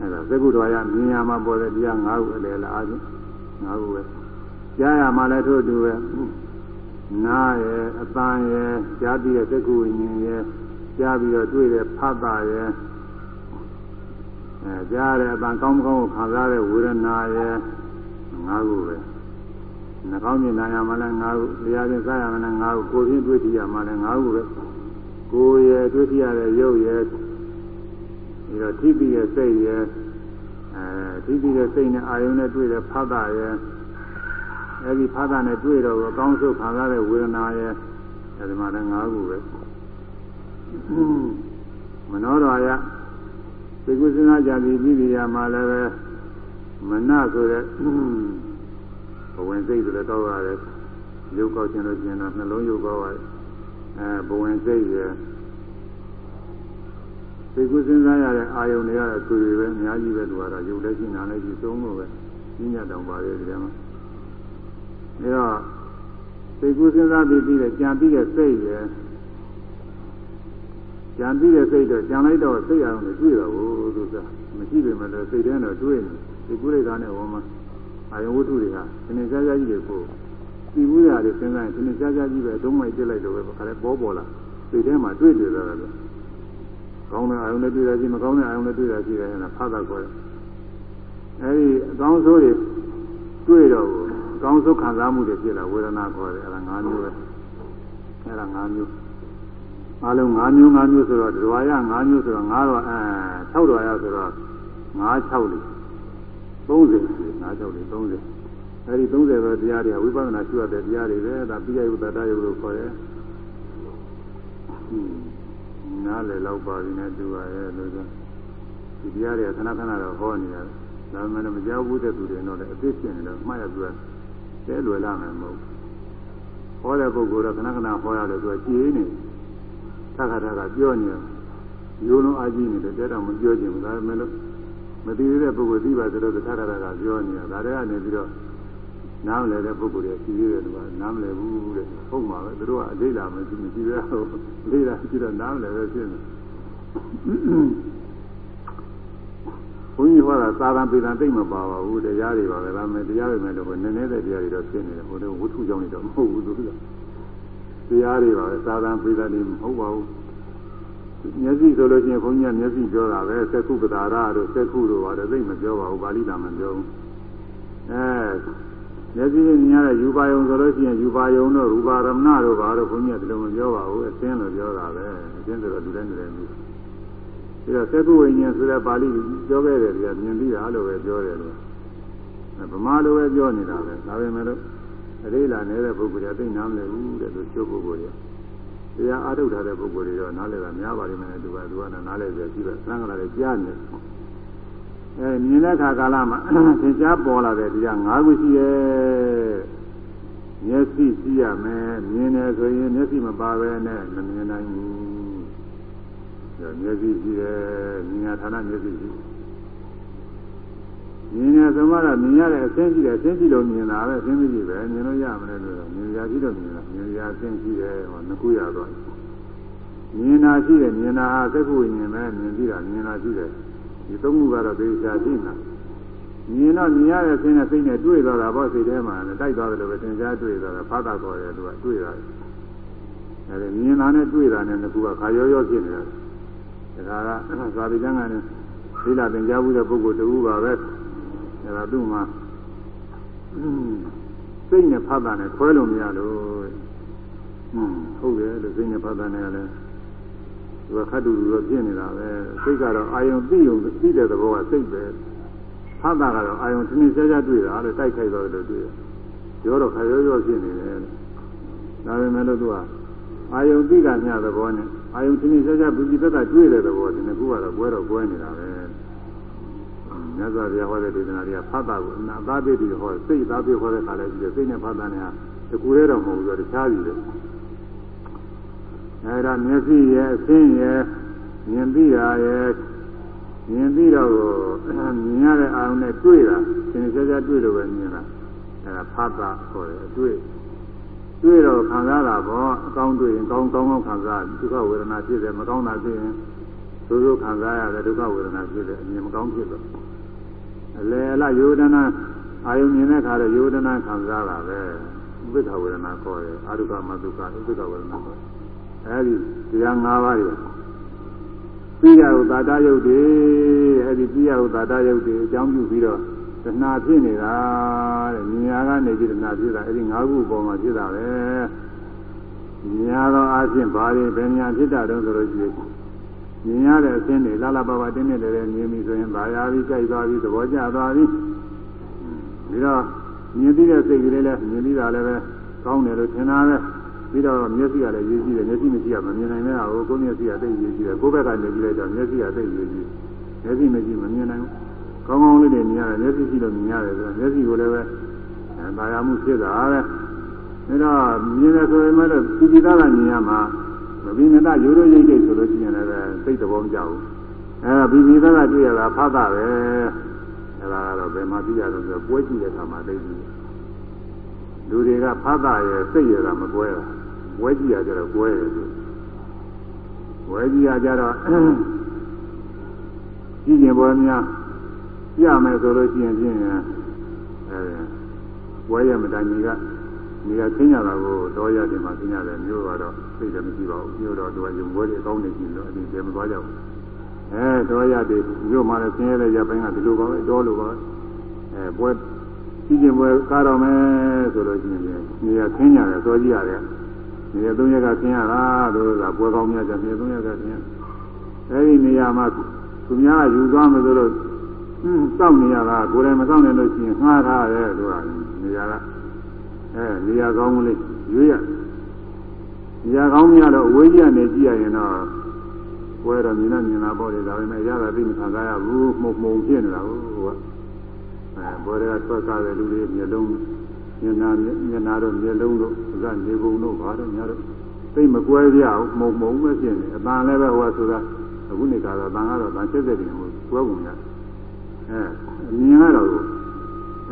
အဲဒါသကုတော်ရမြင်ရမှာပေါ်တဲ့တရား၅ခုအလေလားအားဖြင့်၅ခုပဲကြားရမှာလည်းထို့တူပဲ နားရဲ့အပန်းရဲ့ကြားပြီးတဲ့သက္ကုဝိညာဉ်ရဲ့ကြားပြီးတော့တွေ့တဲ့ဖတ်တာရဲ့အဲကြားတဲ့အပန်းကောင်းကောင်းကိုခံစားတဲ့ဝေဒနာရဲ့ငါးခုပဲနှာခေါင်းမြင်နာရမှလည်းငါးခုတရားချင်းစားရမှလည်းငါးခုကိုယ်ချင်းတွေ့ထရမှလည်းငါးခုပဲကိုယ်ရဲ့တွေ့ထရတဲ့ရုပ်ရဲ့ပြီးတော့ထိပြီးတဲ့စိတ်ရဲ့အဲထိပြီးတဲ့စိတ်နဲ့အာယုံနဲ့တွေ့တဲ့ဖတ်တာရဲ့ အဲဒီဖာသာနဲ့တွေ့တော့အကောင်းဆုံးခံစားတဲ့ဝေဒနာရဲ့အဲဒီမှာလည်း၅ခုပဲမနောတော်ရသိကုသနာကြတိပြီးပြီရမှာလည်းပဲမနဆိုတဲ့ဘဝင်စိတ်ဆိုလည်းတောက်ရတယ်ရုပ်ကောက်ခြင်းလို့ကျင်တော့နှလုံးရုပ်ကောက်ရတယ်အဲဘဝင်စိတ်ရဲ့သိကုစဉ်းစားရတဲ့အာယုန်တွေကတော့သူတွေပဲအများကြီးပဲသူကတော့ရုပ်လည်းရှိနာလည်းရှိသုံးလို့ပဲကြီးညတ်တောင်ပါရဲ့ဒီထဲမှာ ဒါတော့စိတ်ကူးစဉ်းစားပြီးပြီးတဲ့ကြံပြီးတဲ့စိတ်ရယ်ကြံပြီးတဲ့စိတ်တော့ကြံလိုက်တော့စိတ်အောင်လည်းတွေ့တော့ဘူးသူကမရှိပေမဲ့လည်းစိတ်ထဲတော့တွေ့နေစိတ်ကူးလိုက်တာနဲ့ဝမ်းမအာယဝတ္ထုတွေကသင်္ကြန်ကြားကြီးတွေကိုဒီဘူးရတယ်စဉ်းစားရင်သင်္ကြန်ကြားကြီးပဲဒုံးမိုက်ပြစ်လိုက်တော့ပဲခါလဲပေါ်ပေါ်လာစိတ်ထဲမှာတွေ့တွေ့လာတယ်ကောင်းတဲ့အာယုန်နဲ့တွေ့ရရှိမကောင်းတဲ့အာယုန်နဲ့တွေ့ရရှိတယ်ဟာဖတ်တာခေါ်တယ်အဲဒီအကောင်းဆိုးတွေတွေ့တော့ ကောင်းဆုံးခံစားမှုတွေဖြစ်လာဝေဒနာခေါ်တယ်အဲ့ဒါ၅မျိုးပဲအဲ့ဒါ၅မျိုးအားလုံး၅မျိုး၅မျိုးဆိုတော့ဒွါရ၅မျိုးဆိုတော့၅တော့အဲ၆ဒွါရဆိုတော့၅6လေး30လေး၅6လေး30အဲဒီ30ပဲတရားတွေဝိပဿနာရှုရတဲ့တရားတွေပဲဒါပိယယုတတယုလို့ခေါ်တယ်နားလည်တော့ပါပြီနဲ့တူပါရဲ့လို့ဆိုဒီတရားတွေကခဏခဏတော့ဟောနေရတယ်ဒါမှလည်းမကြောက်ဘူးတဲ့သူတွေတော့လည်းအသိရှင်နေတော့မှတ်ရပြ တဲလွယ်လာမယ်မဟုတ်ဟောတဲ့ပုဂ္ဂိုလ်တော့ခဏခဏဟောရတယ်သူကကြည်နေသက္ကတာကပြောနေတယ်ရိုးလုံးအားကြီးနေတယ်တဲ့တော့မပြောချင်ဘူးဒါပေမဲ့လို့မသိသေးတဲ့ပုဂ္ဂိုလ်သိပါသလိုတခါတခါကပြောနေတာဒါတွေကနေပြီးတော့နားမလည်တဲ့ပုဂ္ဂိုလ်တွေရှိသေးတယ်သူကနားမလည်ဘူးတဲ့ဟုတ်မှာပဲသူတို့ကအလေးလာမရှိမရှိသေးဘူးလေးလာရှိတော့နားမလည်ပဲဖြစ်နေ ဘုန်းကြီးဟောတာသာသံပေတံသိမ့်မပါပါဘူးတရားတွေပါပဲဒါမဲ့တရားတွေမဲ့လို့နည်းနည်းတဲ့တရားတွေတော့ဖြစ်နေတယ်ဟိုတော့ဝတ္ထုကြောင့်နေတော့မဟုတ်ဘူးသူကတရားတွေပါပဲသာသံပေတံတွေမဟုတ်ပါဘူးမျက်စိဆိုလို့ရှိရင်ဘုန်းကြီးကမျက်စိပြောတာပဲသက္ခုပဒါရတို့သက္ခုတို့ပါတယ်သိမပြောပါဘူးပါဠိတော်မပြောဘူးအဲမျက်စိနဲ့မြင်ရတဲ့ယူပါယုံဆိုလို့ရှိရင်ယူပါယုံတို့ရူပါရမဏတို့ဘာတို့ဘုန်းကြီးကဒီလိုမပြောပါဘူးအသင်းလို့ပြောတာပဲအသင်းဆိုတော့လူတိုင်းလူတိုင်း ပြီးပြီးတော့သက္ခုဝိညာဉ်ဆိုတဲ့ပါဠိပြောခဲ့တယ်ကမြင်ပြီးတာလို့ပဲပြောတယ်လို့ဗမာလိုပဲပြောနေတာပဲဒါပေမဲ့လို့အရိလာနေတဲ့ပုဂ္ဂိုလ်တွေသိနားမလည်ဘူးတဲ့လို့ချိုးပုဂ္ဂိုလ်တွေတရားအားထုတ်ထားတဲ့ပုဂ္ဂိုလ်တွေတော့နားလည်တာများပါလိမ့်မယ်သူကသူကနားလည်ပြပြီးတော့သံဃာလည်းကြားနေအဲမြင်တဲ့အခါကာလမှာသင်ကြားပေါ်လာတဲ့တရား၅ခုရှိရဲ့မျက်စိရှိရမယ်မြင်တယ်ဆိုရင်မျက်စိမပါပဲနဲ့မမြင်နိုင်ဘူး မျက်စိရှိတယ်မြင်ရဌာနမျက်စိရှိမြင်ရဆိုမှတော့မြင်ရတဲ့အဆင်းရှိတယ်အဆင်းရှိလို့မြင်တာပဲအဆင်းမရှိပဲမြင်လို့ရမလဲလို့မြင်ရရှိလို့မြင်တာမြင်ရအဆင်းရှိတယ်ဟောနှစ်ခုရတော့မြင်တာရှိတယ်မြင်တာဟာသက္ကုဝိညာဉ်ပဲမြင်ပြီးတာမြင်တာရှိတယ်ဒီသုံးခုကတော့သေချာသိနေတာမြင်တော့မြင်ရတဲ့စိတ်နဲ့စိတ်နဲ့တွေ့သွားတာပေါ့စိတ်ထဲမှာလည်းတိုက်သွားတယ်လို့ပဲသင်ကြားတွေ့သွားတာဖတ်တာခေါ်တယ်သူကတွေ့တာအဲဒီမြင်တာနဲ့တွေ့တာနဲ့နှစ်ခုကခါရောရောဖြစ်နေတာ ဒါကသာဝတိကျမ်းကနေသီလသင်ကြားမှုတဲ့ပုဂ္ဂိုလ်တူပါပဲအဲဒါသူ့မှာစိတ်နဲ့ဖတ်တာနဲ့ခွဲလို့မရလို့ဟုတ်တယ်လို့စိတ်နဲ့ဖတ်တာနဲ့လည်းသူကခတ်တူတူတော့ဖြစ်နေတာပဲစိတ်ကတော့အာယုံသိုံသိတဲ့သဘောကစိတ်ပဲဖတ်တာကတော့အာယုံသင်္နေဆဲဆဲတွေ့တာလေတိုက်ခိုက်တော့လို့တွေ့တယ်ရောတော့ခရောရောဖြစ်နေတယ်ဒါပေမဲ့လို့သူကအာယုံသိတာမျှသဘောနဲ့ အာယုံသင်္နေဆဲဆဲဘူးကြီးသက်သာတွေ့တဲ့သဘောဒီနှစ်ခုကတော့ပွဲတော့ပွဲနေတာပဲမြတ်စွာဘုရားဟောတဲ့ဒေသနာတွေကဖတ်တာကိုအနာသားပိတိဟောစိတ်သားပိဟောတဲ့ခါလဲကြည့်တယ်စိတ်နဲ့ဖတ်တာနဲ့ဟာတကူရဲတော့မဟုတ်ဘူးဆိုတော့တခြားစီတယ်အဲဒါမျက်စိရဲ့အဆင်းရဲ့မြင်သိတာရဲ့မြင်သိတော့မြင်ရတဲ့အာရုံနဲ့တွေ့တာသင်္ချာချာတွေ့လို့ပဲမြင်တာအဲဒါဖတ်တာခေါ်တယ်အတွေ့ တွေ့တော့ခံစားတာပေါ့အကောင်းတွေ့ရင်ကောင်းကောင်းကောင်းခံစားဒုက္ခဝေဒနာဖြစ်တယ်မကောင်းတာဖြစ်ရင်ဒုက္ခခံစားရတယ်ဒုက္ခဝေဒနာဖြစ်တယ်အမြင်မကောင်းဖြစ်တော့အလေအလယောဒနာအာယုံမြင်တဲ့ခါတော့ယောဒနာခံစားတာပဲဥပိ္ပခဝေဒနာခေါ်တယ်အာရုကမသုကဥပိ္ပခဝေဒနာခေါ်တယ်အဲဒီတရား၅ပါးတွေပြရဥသာတယုတ်တွေအဲဒီပြရဥသာတယုတ်တွေအကြောင်းပြုပြီးတော့ တဏှာဖြစ်နေတာတဲ့မြညာကနေပြီးတဏှာဖြစ်တာအဲဒီ၅ခုပေါ်မှာဖြစ်တာပဲညာသောအချင်းဘာတွေဘယ်ညာဖြစ်တာတုံးဆိုလို့ရှိရင်မြင်ရတဲ့အခြင်းတွေလာလာပါပါတင်းနေတယ်မြင်ပြီဆိုရင်ဗာယာပြီးကြိုက်သွားပြီးသဘောကျသွားပြီပြီးတော့မြင်ပြီးတဲ့စိတ်ကလေးလည်းမြင်ပြီးတာလည်းပဲကောင်းတယ်လို့ထင်တာပဲပြီးတော့မျက်စိကလည်းရေးကြည့်တယ်မျက်စိမရှိကမမြင်နိုင်တဲ့ဟာကိုကိုယ်မျက်စိကသိရေးကြည့်တယ်ကိုယ်ဘက်ကနေကြည့်လိုက်တော့မျက်စိကသိရေးကြည့်မျက်စိမရှိမမြင်နိုင်ဘူး ကောင်းကောင်းလေးတွေမြင်ရတယ်မျက်စိရှိလို့မြင်ရတယ်ဆိုတော့မျက်စိကိုလည်းပဲအဲပါရမှုဖြစ်တာပဲဒါတော့မြင်တယ်ဆိုရင်လည်းသူပိသားကမြင်ရမှာမဘိနတရိုးရိုးရိပ်ရိပ်ဆိုလို့ရှိရင်လည်းစိတ်သဘောမကျဘူးအဲဒါဘိဘိသားကတွေ့ရတာဖတ်တာပဲအဲဒါကတော့ဘယ်မှာပြရလို့ဆိုပွဲကြည့်တဲ့အခါမှာသိပြီလူတွေကဖတ်တာရဲ့စိတ်ရတာမကွဲတာဝဲကြည့်ရကြတော့ကွဲတယ်သူဝဲကြည့်ရကြတော့ကြည့်ကျင်ပွဲများ ပြမယ်ဆိုလို့ရှိရင်ဖြင့်အဲဝဲရမတိုင်ကြီးကနေရာချင်းရတာကိုတော့ရတယ်မှာချင်းရတယ်မျိုးတော့စိတ်လည်းမရှိပါဘူးမျိုးတော့သူကယုံပွဲတွေကောင်းနေကြည့်လို့အရင်တည်းမသွားကြဘူးအဲတော့ရတယ်မျိုးမှလည်းဆင်းရဲတဲ့ရပိုင်းကဒီလိုပါပဲတော့လို့ပါအဲပွဲကြည့်ကျင်ပွဲကားတော့မယ်ဆိုလို့ရှိရင်နေရာချင်းရတယ်စောကြည့်ရတယ်နေရာသုံးရက်ကဆင်းရတာတို့ကပွဲကောင်းများကြနေရာသုံးရက်ကဆင်းရအဲဒီနေရာမှာသူများယူသွားမယ်ဆိုလို့ စောင့်နေရတာကိုယ်တိုင်မစောင့်နိုင်လို့ရှိရင်ငှားထားရတယ်ဆိုတာနေရာကအဲနေရာကောင်းကလေးရွေးရနေရာကောင်းများတော့အဝေးကြီးကနေကြည့်ရရင်တော့ပွဲတော့မြင်တော့မြင်တာပေါ့လေဒါပေမဲ့ရတာသိမခံစားရဘူးမှုံမှုံဖြစ်နေတာဟုတ်ကအဲပွဲတွေကထွက်ကားတဲ့လူတွေမျက်လုံးမျက်နာမျက်နာတို့မျက်လုံးတို့ကနေပုံတို့ဘာတို့ညာတို့သိမကွဲပြအောင်မှုံမှုံပဲဖြစ်နေအပန်လည်းပဲဟိုကဆိုတာအခုနေကတော့တန်ကတော့တန်ချက်တဲ့ပြင်ကိုတွဲပုံရအဲ အမြင်ကတော့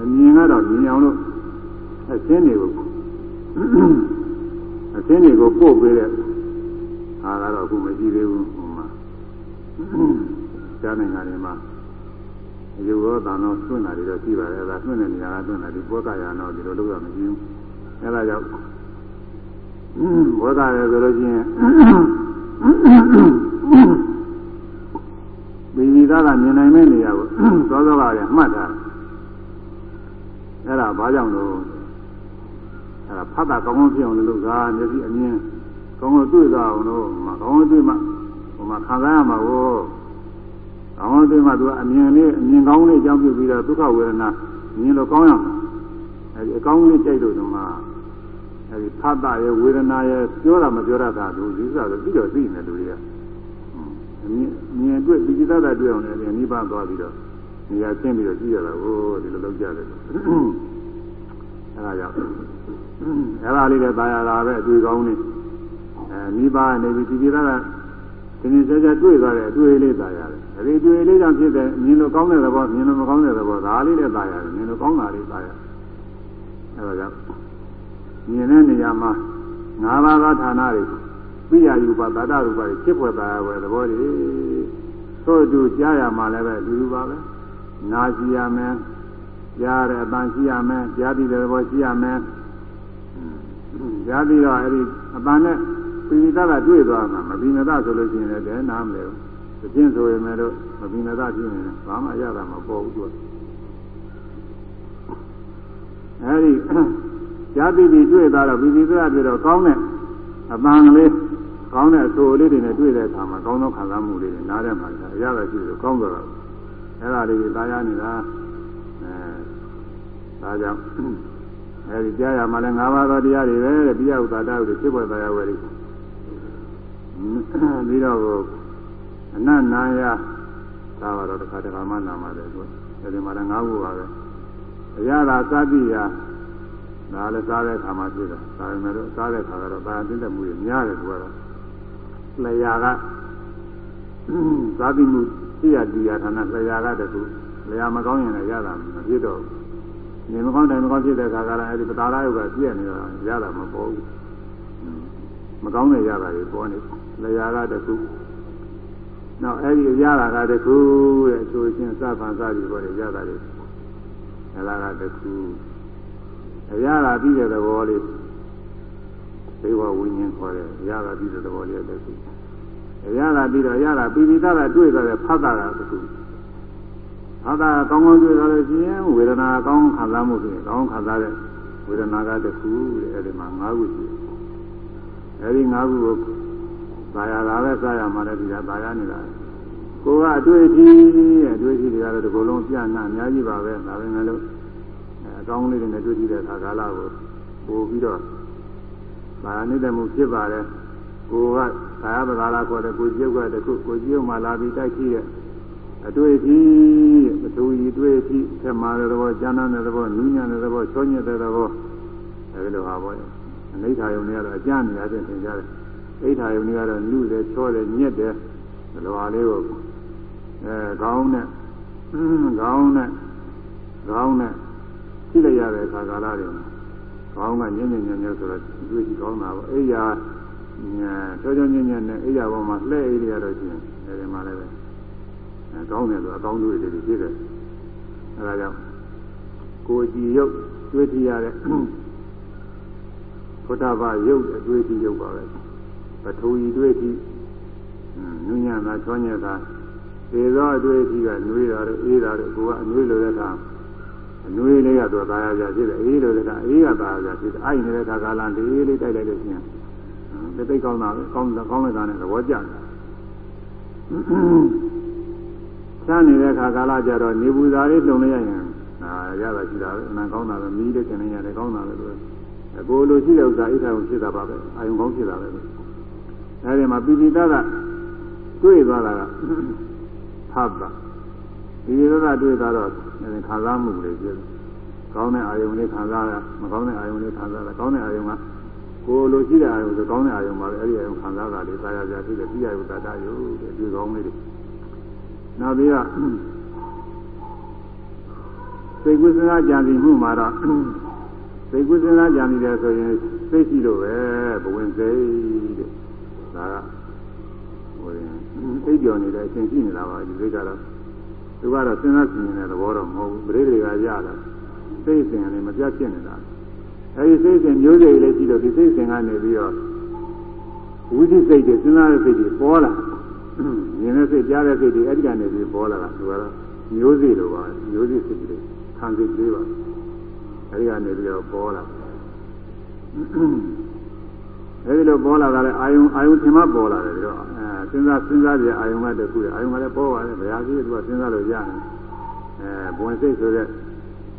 အမြင်ကတော့မြင်အောင်လို့အရှင်းတွေကိုအရှင်းတွေကိုပို့ပေးတဲ့ဟာကတော့အခုမရှိသေးဘူးဟိုမှာကြားနိုင်ငံတွေမှာယူရောတန်တော့သွင်းတာတွေတော့ရှိပါတယ်အဲဒါသွင်းတဲ့နေရာကသွင်းတာဒီဘောကရာတော့ဒီလိုလုပ်ရမရှိဘူးအဲဒါကြောင့်ဘောကရဆိုလို့ရှိရင် မိမိသားကမြင်နိုင်တဲ့နေရာကိုသောသောကလည်းမှတ်ထားအဲ့ဒါဘာကြောင့်လို့အဲ့ဒါဖတ်တာကောင်းကောင်းဖြစ်အောင်လုပ်တာမျက်စိအမြင်ကောင်းကောင်းတွေ့သွားအောင်လို့မကောင်းကောင်းတွေ့မှဟိုမှာခံစားရမှာကိုကောင်းကောင်းတွေ့မှသူကအမြင်လေးအမြင်ကောင်းလေးအကြောင်းပြုပြီးတော့ဒုက္ခဝေဒနာမြင်လို့ကောင်းရမှာအဲ့ဒီအကောင်းလေးကြိုက်လို့ဒီမှာအဲဒီဖတ်တာရဲ့ဝေဒနာရဲ့ပြောတာမပြောတာသာသူဒီစားဆိုပြီးတော့သိနေလူတွေကအ မြင်မြင်တွေ့ဒီจิตတာတွေ့အောင်လည်းနိဗ္ဗာန်သွားပြီးတော့နေရာချင်းပြီးတော့ကြည့်ရတာကိုဒီလိုလုပ်ကြတယ်အဲဒါကြောင့်အဲဒါလေးလည်းตายရတာပဲအတွေ့ကောင်းနေအဲနိဗ္ဗာန်နေပြီးဒီจิตတာကဒီနေ့ဆက်ဆက်တွေ့သွားတဲ့အတွေ့လေးตายရတယ်အဲဒီတွေ့လေးကြောင့်ဖြစ်တဲ့မြင်လို့ကောင်းတဲ့သဘောမြင်လို့မကောင်းတဲ့သဘောဒါလေးလည်းตายရတယ်မြင်လို့ကောင်းတာလေးตายရတယ်အဲဒါကြောင့်မြင်တဲ့နေရာမှာငါးပါးသောဌာနတွေ ပိယယူပါတတရူပါတွေဖြစ်ဖွယ်ပါဝယ်သဘောတွေသို့တူကြားရမှာလည်းပဲလူလူပါပဲနာရှိရမယ်ကြားတဲ့အပန်းရှိရမယ်ကြားပြီးတဲ့သဘောရှိရမယ်ကြားပြီးတော့အဲဒီအပန်းနဲ့ပိဋကကတွေ့သွားမှာမပိဏဒဆိုလို့ရှိရင်လည်းနားမလဲဘူးအချင်းဆိုရင်လည်းမပိဏဒဖြစ်နေတယ်ဘာမှရတာမပေါ်ဘူးသူကအဲဒီကြားပြီးပြီးတွေ့သွားတော့ပြီးပြီးသွားပြီးတော့ကောင်းတဲ့အပန်းကလေး ကောင်းတဲ့အဆိုလေးတွေနဲ့တွေ့တဲ့အခါမှာကောင်းသောခံစားမှုလေးတွေနားထဲမှာအရသာရှိလို့ကောင်းတော့အဲ့ဒါလေးတွေသာယာနေတာအဲဒါကြောင့်အဲဒီကြားရမှာလည်း၅ပါးသောတရားတွေပဲတဲ့ပြယဥဒ္ဒါတတွေဖြစ်ပေါ်တရားဝယ်တွေပြီးတော့အနတ်နာယသာတော့တစ်ခါတစ်ခါမှနာမှာတယ်သူအဲဒီမှာလည်း၅ခုပါပဲအရသာသတိယာဒါလည်းစားတဲ့အခါမှဖြစ်တာဒါပေမဲ့လို့စားတဲ့အခါကတော့ဘာအသိတဲ့မှုတွေများတယ်သူကတော့ လျာကဇာတိမှုသိရတရားဌာနလျာကတခုလျာမကောင်းရင်လည်းရတာမဖြစ်တော့ဘူးနေမကောင်းတယ်မကောင်းဖြစ်တဲ့အခါကလည်းအဲဒီပတာရယုတ်ကပြည့်နေတော့ရတာမပေါ်ဘူးမကောင်းတဲ့ရတာတွေပေါ်နေလျာကတခုနောက်အဲဒီရတာကတခုတဲ့အချိုးချင်းစပန်စားပြီးပေါ်တယ်ရတာတွေအဲဒါကတခုအရာသာပြီးတဲ့သဘောလေး သေဝဝိညာဉ်ခေါ်တယ်အရာသာပြီးတဲ့သဘောလေးတစ်ခုအရာသာပြီးတော့အရာသာပြီးပြီးသားတာတွေ့သွားတဲ့ဖတ်တာကတစ်ခုဖတ်တာကောင်းကောင်းတွေ့သွားလို့ရှိရင်ဝေဒနာကောင်းခံစားမှုဖြင့်ကောင်းခံစားတဲ့ဝေဒနာကတစ်ခုတဲ့အဲဒီမှာ၅ခုရှိတယ်အဲဒီ၅ခုကိုသာယာလာပဲစားရမှာလည်းဒီကသာယာနေတာကိုကအတွေ့အထိအတွေ့အထိတွေကတော့ဒီကုလုံးပြန့်နှံ့အများကြီးပါပဲဒါပဲလည်းအကောင်းလေးတွေနဲ့တွေ့ကြည့်တဲ့အခါကာလကိုပို့ပြီးတော့ ဗာနေတဲ့မှုဖြစ်ပါတယ်ကိုကသာယပဒါလာခေါ်တဲ့ကိုကျုပ်ကတခုကိုကျုပ်မှလာပြီးတိုက်ကြည့်တဲ့အတွေ့အထိအတူကြီးတွေ့အထိဆက်မှာတဲ့သဘောကျမ်းမ်းတဲ့သဘောနူးညံ့တဲ့သဘောချောညက်တဲ့သဘောအဲဒီလိုဟာပေါ့အနိဋ္ဌာယုံတွေကတော့အကျမ်းနေရာချင်းသင်ကြတယ်အိဋ္ဌာယုံတွေကတော့နုတယ်ချောတယ်ညက်တယ်ဒီလိုဟာလေးကိုအဲခေါင်းနဲ့ခေါင်းနဲ့ခေါင်းနဲ့ကြည့်လိုက်ရတဲ့အခါကာလတွေ ခေါင်းကညံ့ညံ့ညံ့ညံ့ဆိုတော့တွေ့ကြည့်ကောင်းတာပေါ့အိယာညာချောချောညံ့ညံ့နဲ့အိယာပေါ်မှာလှဲ့အိရရတော့ချင်းအဲဒီမှာလည်းပဲအဲကောင်းတယ်ဆိုအကောင်းတွေ့တွေဖြစ်တယ်အဲဒါကြောင့်ကိုကြည်ရုပ်တွေ့ကြည့်ရတဲ့ဘုဒ္ဓဘာရုပ်အတွေ့အထိရုပ်ပါပဲပထဝီတွေ့ကြည့်နုညံ့တာချောညက်တာသေသောအတွေ့အထိကနှွေးတာတို့အေးတာတို့ကိုကအနှွေးလိုတဲ့အခါ အနွေးလေးကတော့သာယာကြဖြစ်တယ်အေးလို့လည်းအေးကသာယာကြဖြစ်တယ်အဲ့ဒီနေတဲ့ခါကာလလေးလေးတိုက်လိုက်လို့ရှိရင်တိတ်တိတ်ကောင်းတာပဲကောင်းကောင်းလိုက်တာနဲ့သဘောကျတယ်ဆန်းနေတဲ့ခါကာလကြတော့နေပူစာလေးလုံလိုက်ရရင်အာရတာရှိတာပဲအမှန်ကောင်းတာပဲမီးတဲ့ကျင်နေရတယ်ကောင်းတာပဲလို့အကိုလိုရှိတဲ့ဥစ္စာအိဋ္ဌာုံဖြစ်တာပါပဲအာယုံကောင်းဖြစ်တာပဲအဲဒီမှာပိပိတကတွေ့သွားတာကဖတ်တာ ဒီလိုကတွေ့သွားတော့ခံစားမှုတွေပြည့်ကောင်းတဲ့အာယုံလေးခံစားရမကောင်းတဲ့အာယုံလေးခံစားရကောင်းတဲ့အာယုံကကိုလိုရှိတဲ့အာယုဆိုကောင်းတဲ့အာယုမှာပဲအဲ့ဒီအာယုခံစားတာလေးသာယာကြာဖြစ်တယ်ပြရယုတတယုတဲ့ဒီကောင်းလေးတွေနောက်ပြီးတော့စိတ်ကုသနာကြံစီမှုမှာတော့စိတ်ကုသနာကြံစီတယ်ဆိုရင်စိတ်ရှိလို့ပဲဘဝင်စိတ်တဲ့ဒါကဟိုရင်အိပ်ပြော်နေတဲ့အချိန်ရှိနေတာပါဒီစိတ်ကတော့ သူကတော့စဉ်းစားကြည့်နေတဲ့သဘောတော့မဟုတ်ဘူးပရိသေတွေကရတာစိတ်စဉ်လည်းမပြတ်ဖြစ်နေတာအဲဒီစိတ်စဉ်မျိုးတွေလည်းရှိတော့ဒီစိတ်စဉ်ကနေပြီးတော့ဝိသိစိတ်တွေစဉ်းစားတဲ့စိတ်တွေပေါ်လာမြင်တဲ့စိတ်ကြားတဲ့စိတ်တွေအဲ့ဒီကနေပြီးပေါ်လာတာသူကတော့မျိုးစေ့လိုပါမျိုးစေ့စိတ်တွေခံစိတ်လေးပါအဲ့ဒီကနေပြီးတော့ပေါ်လာ အဲဒီလိုပေါ်လာတာလည်းအာယုံအာယုံထင်မှပေါ်လာတယ်ပြီးတော့အဲစဉ်းစားစဉ်းစားကြအာယုံကတခုအာယုံကလည်းပေါ်ပါတယ်ဗျာကြီးကစဉ်းစားလို့ရတယ်အဲဘဝင်စိတ်ဆိုတဲ့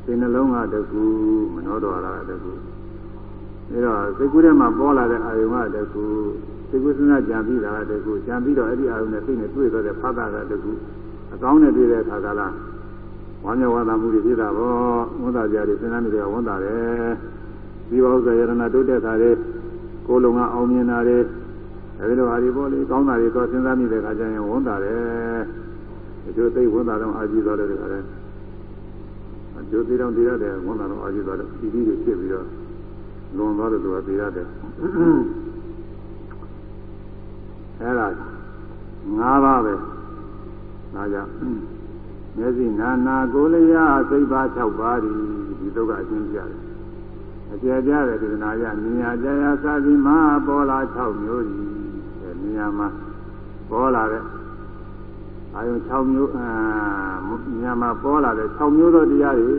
စိတ်နှလုံးကတခုမနောတော်ရကတခုအဲတော့စိတ်ကူးထဲမှာပေါ်လာတဲ့အာယုံကတခုစိတ်ကူးစဉ်းစားကြံပြီးတာကတခုကြံပြီးတော့အဲ့ဒီအာယုံနဲ့စိတ်နဲ့တွေ့တော့တဲ့ဖတ်တာကတခုအကောင်းနဲ့တွေ့တဲ့အခါကလားဝမ်းမြောက်ဝမ်းသာမှုတွေဖြစ်တာပေါ့ဝန်တာကြတွေစဉ်းစားနေတယ်ဝန်တာတယ်ဒီဘောဥစ္စာယရဏတိုးတက်တာတွေ ကိုယ်လုံးကအောင်မြင်တာတွေအဲဒီလိုဟာဒီပေါ်လေးကောင်းတာတွေတော့စဉ်းစားမိတဲ့အခါကျရင်ဝန်တာတယ်ဒီလိုသိဝန်တာတော့အာကြည့်သွားတယ်ခါတယ်အကျိုးသေးတော့သေးရတယ်ဝန်တာတော့အာကြည့်သွားတယ်ဒီဒီတွေဖြစ်ပြီးတော့လွန်သွားတယ်သူကသေးရတယ်အဲဒါ၅ပါးပဲဒါကြောင့်မျက်စိနာနာကိုလျာစိတ်ပါ၆ပါးဒီဒီဒုက္ခအချင်းပြတယ် အကျယ်ပြတဲ့ဒေသနာရမြညာကြရာစာတိမှာပေါ်လာ6မျိုးဒီမြညာမှာပေါ်လာတဲ့အာယုံ6မျိုးအာမြညာမှာပေါ်လာတဲ့6မျိုးသောတရားတွေ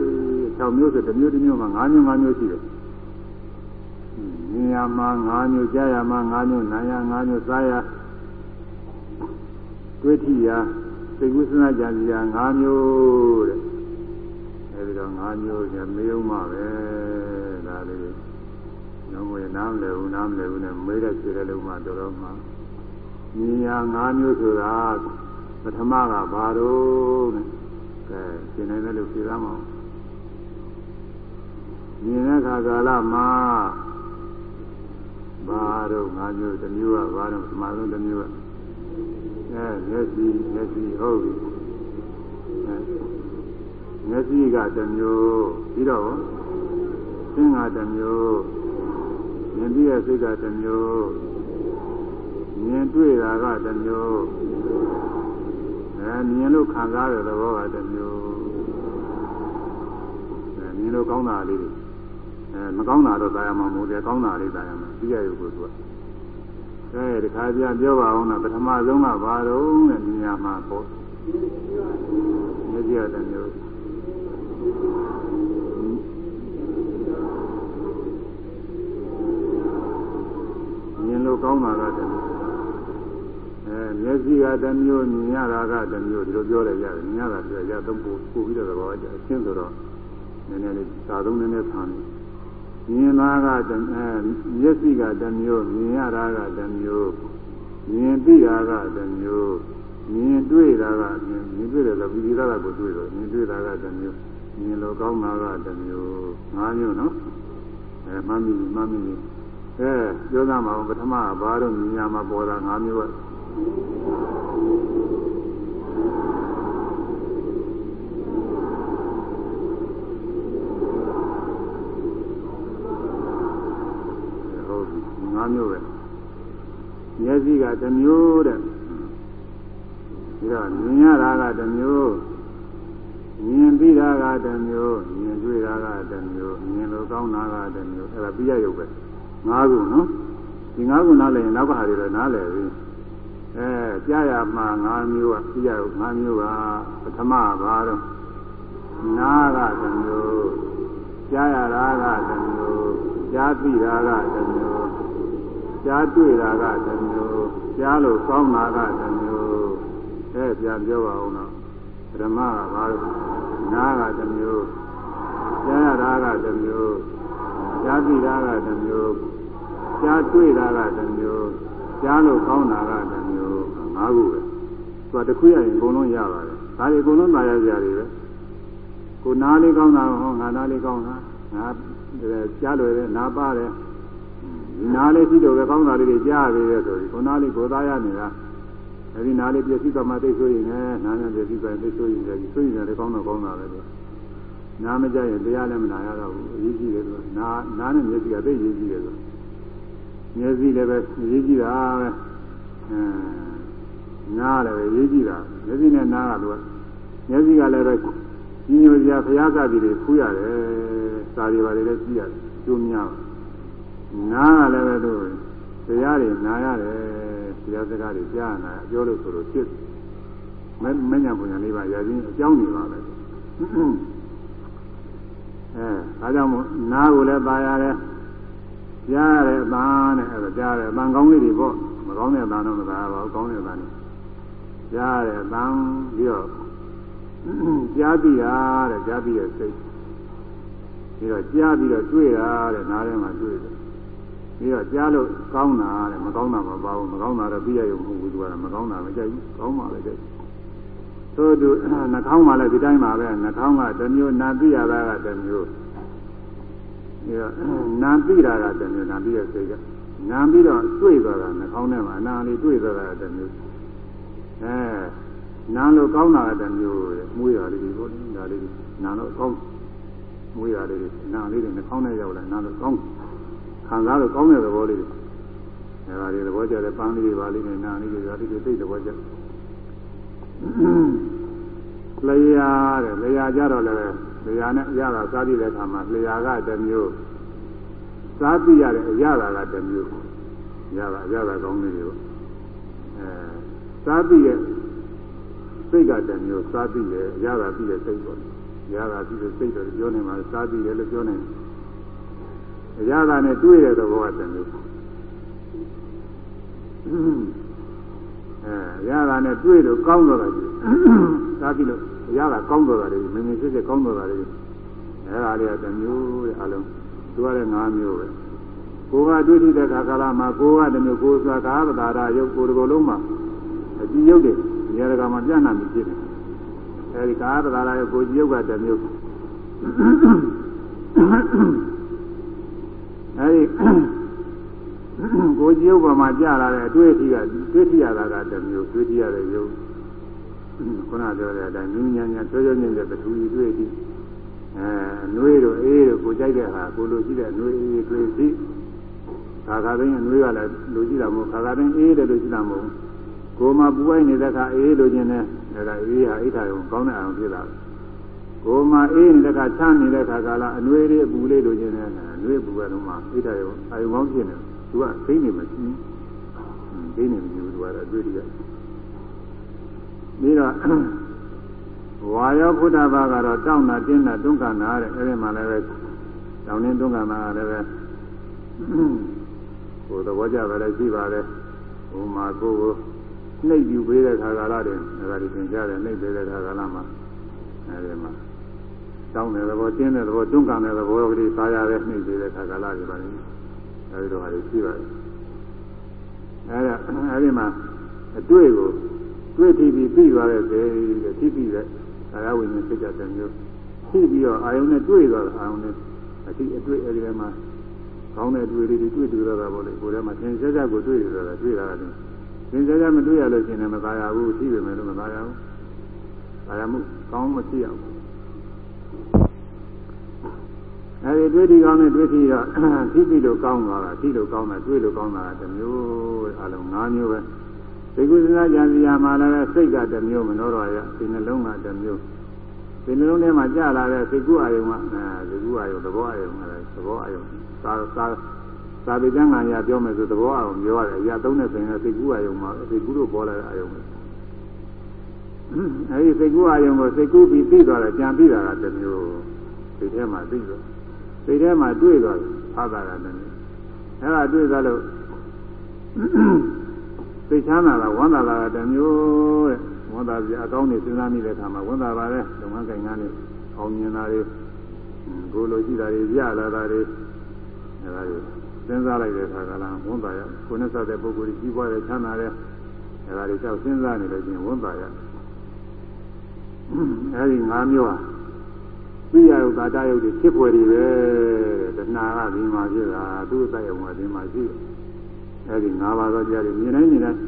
6မျိုးဆိုတစ်မျိုးတစ်မျိုးမှာ9မျိုး9မျိုးရှိတယ်မြညာမှာ9မျိုးကြားရမှာ9မျိုးနာရ9မျိုးစားရတွေ့ထိရာစိတ်ကူးစဉ်းစားကြံစီရာ၅မျိုးတဲ့အဲဒီတော့၅မျိုးကျမေးအောင်ပါပဲ ဒါလေးလုံးဝနားမလဲဘူးနားမလဲဘူးနဲ့မေးတဲ့ခြေတဲ့လုံးမှတော်တော်မှမြင်ရ၅မျိုးဆိုတာပထမကဘာတော့တဲ့ကဲရှင်းနေတယ်လို့ဖြေရမှာမြင်တဲ့ခါကာလမှာဘာတော့၅မျိုးတစ်မျိုးကဘာတော့ပထမဆုံးတစ်မျိုးကအဲမျက်စိမျက်စိဟုတ်ပြီအဲမျက်စိကတစ်မျိုးပြီးတော့ သင်္ကတစ်မျိုးမြင်ပြီးရဲ့စိတ်ကတစ်မျိုးမြင်တွေ့တာကတစ်မျိုးအဲမြင်လို့ခံစားတဲ့သဘောကတစ်မျိုးအဲမြင်လို့ကောင်းတာလေးအဲမကောင်းတာတော့သာယာမှာမဟုတ်တယ်ကောင်းတာလေးသာယာမှာပြီးရရုပ်ကိုသူကအဲဒီခါပြန်ပြောပါအောင်လားပထမဆုံးကဘာတော့တဲ့နေရာမှာပေါ့မျက်စိရတဲ့မျိုး မြင်လို့ကောင်းတာကတည်းကအဲမျက်စိကတမျိုးမြင်ရတာကတမျိုးဒီလိုပြောရရတယ်မြင်ရတာပြောရသုံးဖို့ပို့ပြီးတော့သဘောကျအရှင်းဆိုတော့နည်းနည်းလေးသာသုံးနည်းနည်းဆန်းနေမြင်တာကတအဲမျက်စိကတမျိုးမြင်ရတာကတမျိုးမြင်သိတာကတမျိုးမြင်တွေ့တာကမြင်မြင်တွေ့တယ်ဆိုပြီးသားကကိုတွေ့တော့မြင်တွေ့တာကတမျိုးမြင်လို့ကောင်းတာကတမျိုး၅မျိုးနော်အဲမှတ်မိမှတ်မိ အဲပြောသားမှာပထမကဘာလို့မြင်ရမှာပေါ်တာ၅မျိုးကငါးမျိုးပဲမျက်စိကတစ်မျိုးတဲ့ပြီးတော့မြင်ရတာကတစ်မျိုးမြင်ပြီးတာကတစ်မျိုးမြင်တွေ့တာကတစ်မျိုးမြင်လို့ကောင်းတာကတစ်မျိုးအဲ့ဒါပြရရုပ်ပဲ ငါးခုနော်ဒီငါးခုနားလည်ရင်နောက်ကဟာတွေတော့နားလည်ပြီအဲကြားရမှာငါးမျိုးကပြရရုပ်ငါးမျိုးကပထမဘာတော့နားကတစ်မျိုးကြားရတာကတစ်မျိုးကြားသိတာကတစ်မျိုးကြားတွေ့တာကတစ်မျိုးကြားလို့ကောင်းတာကတစ်မျိုးအဲပြန်ပြောပါဦးတော့ဓမ္မကဘာလို့နားကတစ်မျိုးကြားရတာကတစ်မျိုးကြားသိတာကတစ်မျိုး ကြားတွေ့တာကတစ်မျိုးကြားလို့ကောင်းတာကတစ်မျိုးငါးခုပဲသူကတစ်ခုရရင်အကုန်လုံးရပါတယ်ဒါတွေအကုန်လုံးသာရကြတွေပဲကိုနားလေးကောင်းတာဟောငါနားလေးကောင်းတာငါကြားလွယ်တယ်နားပါတယ်ဒီနားလေးရှိတော့ပဲကောင်းတာလေးတွေကြားရသေးတယ်ဆိုပြီးကိုနားလေးကိုသားရနေတာအဲဒီနားလေးပြည့်စည်သွားမှသိဆိုရင်လည်းနားနဲ့ပြည့်စည်သွားရင်သိဆိုရင်လည်းဆိုရင်လည်းကောင်းတော့ကောင်းတာပဲလို့နားမကြရင်တရားလည်းမနာရတော့ဘူးအရေးကြီးတယ်လို့နားနားနဲ့မျက်စိကသိအရေးကြီးတယ်လို့ မျက်စိလည်းပဲအရေးကြီးတာပဲအဲနားလည်းပဲအရေးကြီးတာမျက်စိနဲ့နားကတော့မျက်စိကလည်းပဲညီညွတ်စရာဘုရားကတိတွေဖူးရတယ်စာတွေပါတယ်လည်းကြည့်ရတယ်ကျိုးများနားကလည်းပဲသူတရားတွေနားရတယ်တရားစကားတွေကြားနာပြောလို့ဆိုလို့ဖြစ်မမညာပုံညာလေးပါရာချင်းအကြောင်းနေပါပဲအဲဒါကြောင့်မို့နားကိုလည်းပါရတယ် ကြားရတဲ့အတန်နဲ့အဲဒါကြားရတဲ့အတန်ကောင်းလေးတွေပေါ့မကောင်းတဲ့အတန်တော့မသာပါဘူးကောင်းတဲ့အတန်တွေကြားရတဲ့အတန်ပြီးတော့ကြားပြီးတာတဲ့ကြားပြီးတဲ့စိတ်ပြီးတော့ကြားပြီးတော့တွေ့တာတဲ့နားထဲမှာတွေ့တယ်ပြီးတော့ကြားလို့ကောင်းတာတဲ့မကောင်းတာမပါဘူးမကောင်းတာတော့ပြရရုံမဟုတ်ဘူးသူကမကောင်းတာမကြိုက်ဘူးကောင်းပါလေကြိုက်သို့သူနှာခေါင်းမှလည်းဒီတိုင်းပါပဲနှာခေါင်းကတစ်မျိုးနာသိရတာကတစ်မျိုး ပြီးတော့နာသိတာကတစ်မျိုးနာသိရစိတ်ကနာပြီးတော့တွေ့သွားတာနှာခေါင်းထဲမှာအနာလေးတွေ့သွားတာတစ်မျိုးအဲနာလို့ကောင်းတာတစ်မျိုးမွေးတာလေးဒီလိုဒါလေးနာလို့ကောင်းမွေးတာလေးနာလေးတွေနှာခေါင်းထဲရောက်လာနာလို့ကောင်းခံစားလို့ကောင်းတဲ့သဘောလေးတွေအဲဒါတွေသဘောကျတဲ့ပန်းလေးတွေပါလေးနဲ့နာလေးတွေဒါလေးတွေသိသဘောကျလျာတဲ့လျာကြတော့လည်း လျာနဲ့ရတာစားပြီးတဲ့အခါမှာလျာကတစ်မျိုးစားပြီးရတဲ့အရတာကတစ်မျိုးရတာရတာကောင်းလေးတွေပေါ့အဲစားပြီးရဲ့စိတ်ကတစ်မျိုးစားပြီးရဲ့ရတာပြီးရဲ့စိတ်ပေါ့ရတာပြီးတဲ့စိတ်တော့ပြောနေမှာစားပြီးတယ်လို့ပြောနေတယ်အရာကနဲ့တွေ့တဲ့သဘောကတည်းကအဲအရာကနဲ့တွေ့လို့ကောင်းတော့တာကြီးသာပြီးလို့အ ရာကကောင်းတော့တာလေမင်းမင်းစစ်စစ်ကောင်းတော့တာလေအဲဒါလေးကတစ်မျိုးတဲ့အလုံးသူကလည်း၅မျိုးပဲကိုကတွေ့ထိတဲ့ခါကာလမှာကိုကတစ်မျိုးကိုစွာကာသတာရရုပ်ကိုယ်တော်လုံးမှာအကြည့်ရုပ်တွေနေရာကမှာပြန့်နှံ့ပြီးဖြစ်တယ်အဲဒီကာသတာရရုပ်ကိုကြည့်ရုပ်ကတစ်မျိုးအဲဒီကိုကြီးဥပမာကြလာတဲ့အတွေ့အထိကတွေ့ထိရတာကတစ်မျိုးတွေ့ထိရတဲ့ရုပ် ခုနပြောတဲ့အတိုင်းမြင်းညာညာဆွဲဆွဲမြင့်တဲ့ပထူကြီးတွေ့ထိအဲနှွေးတို့အေးတို့ကိုကြိုက်တဲ့ဟာကိုလိုရှိတဲ့နှွေးအေးတွေ့ထိခါခါသိင်းနှွေးကလည်းလိုရှိတာမဟုတ်ခါခါသိင်းအေးတယ်လို့ရှိတာမဟုတ်ကိုမှပူပိုက်နေတဲ့ခါအေးလို့ခြင်းနဲ့အဲဒါအေးဟာအိဋ္ဌာယုံကောင်းတဲ့အောင်ဖြစ်လာတယ်ကိုမှအေးနေတဲ့ခါချမ်းနေတဲ့ခါကလာအနှွေးလေးအပူလေးလိုချင်တယ်အနှွေးပူရတော့မှဣဒ္ဓရောအာယုံကောင်းဖြစ်နေသူကသိနေမရှိဘူးသိနေမရှိဘူးသူကတော့အတွေ့အကြုံ ပြီးတော့ဝါယောဘုဒ္ဓဘာကတော့တောင်းတာတင်းတာတွန်းကန်တာတဲ့အဲဒီမှာလည်းပဲတောင်းတင်းတွန်းကန်တာလည်းပဲကိုယ်သဘောကျပဲလည်းရှိပါတယ်ဟိုမှာကိုယ်ကိုနှိပ်ယူပေးတဲ့ခါကာလတွေဒါကဒီသင်ကြားတယ်နှိပ်ပေးတဲ့ခါကာလမှာအဲဒီမှာတောင်းတဲ့သဘောတင်းတဲ့သဘောတွန်းကန်တဲ့သဘောကလေးစားရတဲ့နှိမ့်သေးတဲ့ခါကာလတွေပါနေအဲဒီတော့ဟာတွေရှိပါတယ်အဲဒါအဲဒီမှာအတွေ့ကို တွေ့ထိပြီးပြီးသွားတဲ့သေတဲ့ထိပြီးတဲ့ကာယဝိညာဉ်စိတ်ကြတဲ့မျိုးထိပြီးတော့အာယုန်နဲ့တွေ့သွားတာအာယုန်နဲ့အတိအတွေ့အဲဒီမှာကောင်းတဲ့အတွေ့လေးတွေတွေ့တွေ့ရတာပေါ့လေကိုယ်ထဲမှာသင်္ကြန်ကိုတွေ့ရတာတွေ့တာလည်းသင်္ကြန်မတွေ့ရလို့ရှိရင်မသာရဘူးထိပေမဲ့လို့မသာရဘူးသာရမှုကောင်းမဖြစ်ရဘူးအဲဒီတွေ့ဒီကောင်းနဲ့တွေ့ပြီးတော့သိပြီလို့ကောင်းသွားတာသိလို့ကောင်းတာတွေ့လို့ကောင်းတာတစ်မျိုးအလုံး၅မျိုးပဲ ဒီကုသနာကြံစီယာမှာလည်းစိတ်ကတစ်မျိုးမနှောတော့ရဒီနှလုံးကတစ်မျိုးဒီနှလုံးထဲမှာကြာလာတဲ့စိတ်ကူးအာယုံကအဲစိတ်ကူးအာယုံသဘောအာယုံကလည်းသဘောအာယုံသာသာသာပေကျမ်းဂန်ရပြောမယ်ဆိုသဘောအာယုံပြောရတယ်အရာသုံးတဲ့ပင်ကစိတ်ကူးအာယုံမှာစိတ်ကူးလို့ပေါ်လာတဲ့အာယုံပဲအဲဒီစိတ်ကူးအာယုံကိုစိတ်ကူးပြီးပြီးသွားတယ်ကြံပြီးတာကတစ်မျိုးစိတ်ထဲမှာပြီးတော့စိတ်ထဲမှာတွေ့သွားတယ်ဖာသာကလည်းအဲ့ဒါတွေ့သွားလို့ စိတ်ချမ်းသာတာဝမ်းသာတာတမျိုးတဲ့ဝမ်းသာပြအကောင်းနေစဉ်းစားမိတဲ့အခါမှာဝမ်းသာပါလေဓမ္မကိန်းကနေအောင်မြင်တာတွေကိုလိုရှိတာတွေရလာတာတွေအဲ့ဒါတွေစဉ်းစားလိုက်တဲ့အခါကလည်းဝမ်းသာရကိုယ်နဲ့ဆက်တဲ့ပုဂ္ဂိုလ်ကြီးပွားတဲ့ချမ်းသာတဲ့အဲ့ဒါတွေကြောက်စဉ်းစားနေလို့ချင်းဝမ်းသာရအဲ့ဒီ၅မျိုးဟာသိရဥပါဒယုတ်တွေဖြစ်ပေါ်တွေပဲတဏှာကဒီမှာဖြစ်တာသူ့အသက်ယုံကဒီမှာရှိတယ် အဲဒီ၅ပါးသောတရားတွေမြင်တိုင်းမြင်တိုင်း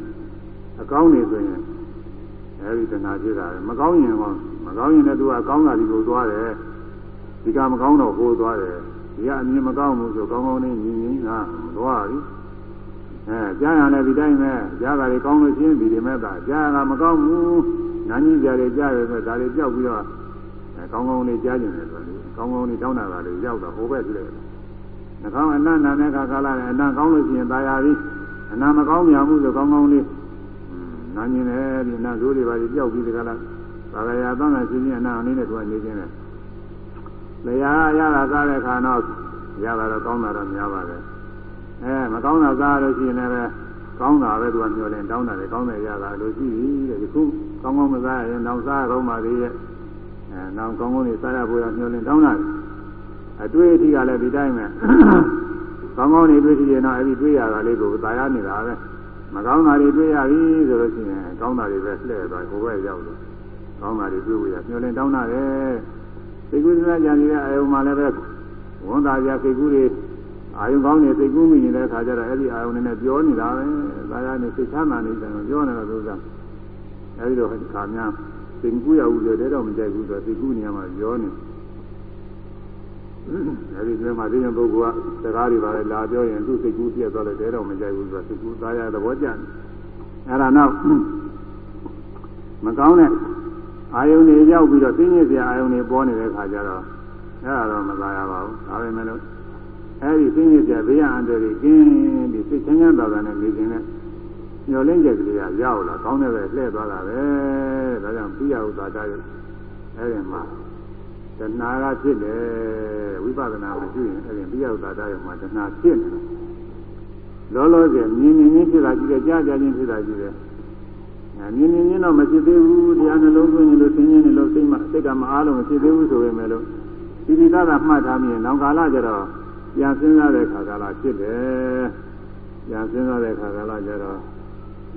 အကောင်းနေဆိုရင်အဲဒီတဏှာဖြစ်တာပဲမကောင်းရင်ကောမကောင်းရင်လည်းသူကကောင်းတာဒီကိုသွားတယ်ဒီကမကောင်းတော့ဟိုသွားတယ်ဒီကအမြင်မကောင်းဘူးဆိုကောင်းကောင်းလေးမြင်မြင်ကမသွားဘူးအဲကြားရလည်းဒီတိုင်းပဲကြားတာတွေကောင်းလို့ရှိရင်ဒီတွေမဲ့တာကြားတာမကောင်းဘူးနာကြီးကြတယ်ကြားတယ်ဆိုဒါတွေကြောက်ပြီးတော့အဲကောင်းကောင်းလေးကြားကျင်တယ်ဆိုတော့ကောင်းကောင်းလေးတောင်းတာကလေးရောက်တော့ဟိုဘက်ကြည့်လိုက် နှာခေါင်းအနံ့နာတဲ့ခါကာလနဲ့အနံ့ကောင်းလို့ရှိရင်ตายရပြီအနံ့မကောင်းမြန်မှုဆိုကောင်းကောင်းလေးနာကျင်တယ်ဒီနာဇိုးတွေပါကြောက်ပြီးဒီကလာသာဂရာသံဃာရှင်ကြီးအနံ့အနေနဲ့သူကနေခြင်းတယ်လျာရတာစားတဲ့ခါတော့ရတာတော့ကောင်းတာတော့များပါတယ်အဲမကောင်းတာစားလို့ရှိရင်လည်းကောင်းတာပဲသူကမျှော်လင့်တောင်းတာလေကောင်းတယ်ရတာလို့ရှိပြီတဲ့ဒီခုကောင်းကောင်းမစားရင်တော့စားရတော့မှသေးရဲ့အဲနောက်ကောင်းကောင်းနေစားရဖို့ရမျှော်လင့်တောင်းတာ အတွေ့အထိကလည်းဒီတိုင်းပဲကောင်းကောင်းနေတွေ့ကြည့်ရင်တော့အဲ့ဒီတွေ့ရတာလေးကိုသာယာနေတာပဲမကောင်းတာတွေတွေ့ရပြီဆိုလို့ရှိရင်ကောင်းတာတွေပဲလှည့်သွားဟိုဘက်ရောက်လို့ကောင်းတာတွေတွေ့ဖို့ရမျှော်လင့်တောင်းတာတယ်သိကုသနာကြံနေတဲ့အယုံမှလည်းပဲဝန်သားပြစိတ်ကူးတွေအာယုံကောင်းနေစိတ်ကူးမိနေတဲ့အခါကျတော့အဲ့ဒီအာယုံနဲ့ပြောနေတာပဲသာယာနေစိတ်ချမ်းသာနေတယ်ပြောနေတာလို့သာအဲ့ဒီတော့ခါများစိတ်ကူးရဘူးဆိုတဲ့တော့မကြိုက်ဘူးဆိုစိတ်ကူးနေရမှာပြောနေ အဲဒီထဲမှာဒီရင်ပုဂ္ဂိုလ်ကစကားတွေပါလေလာပြောရင်သူ့စိတ်ကူးပြည့်သွားတယ်တဲ့တော့မကြိုက်ဘူးဆိုစိတ်ကူးသားရသဘောကျတယ်အဲ့ဒါနောက်မကောင်းတဲ့အာယုန်တွေရောက်ပြီးတော့သိညစ်စရာအာယုန်တွေပေါ်နေတဲ့ခါကျတော့အဲ့ဒါတော့မသာရပါဘူးဒါပေမဲ့လို့အဲ့ဒီသိညစ်စရာဘေးရန်အန္တရာယ်ကင်းပြီးစိတ်ချမ်းသာတာနဲ့နေခြင်းနဲ့ညှော်လင့်ချက်ကလေးကရောက်လာကောင်းတဲ့ပဲလှည့်သွားတာပဲဒါကြောင့်ပြရဥသာတရအဲ့ဒီမှာ တဏှာကဖြစ်တယ်ဝိပဿနာမရှိရင်အဲ့ဒီပြရဥသာတရမှာတဏှာဖြစ်နေတယ်လောလောဆယ်မြင်မြင်ချင်းဖြစ်တာကြည့်တယ်ကြားကြားချင်းဖြစ်တာကြည့်တယ်မြင်မြင်ချင်းတော့မဖြစ်သေးဘူးတရားနှလုံးသွင်းရင်လို့သိရင်လို့စိတ်မစိတ်ကမအားလို့မဖြစ်သေးဘူးဆိုပေမဲ့လို့ဒီဒီသာသာမှတ်ထားမြင်နောက်ကာလကျတော့ပြန်စဉ်းစားတဲ့ခါကာလဖြစ်တယ်ပြန်စဉ်းစားတဲ့ခါကာလကျတော့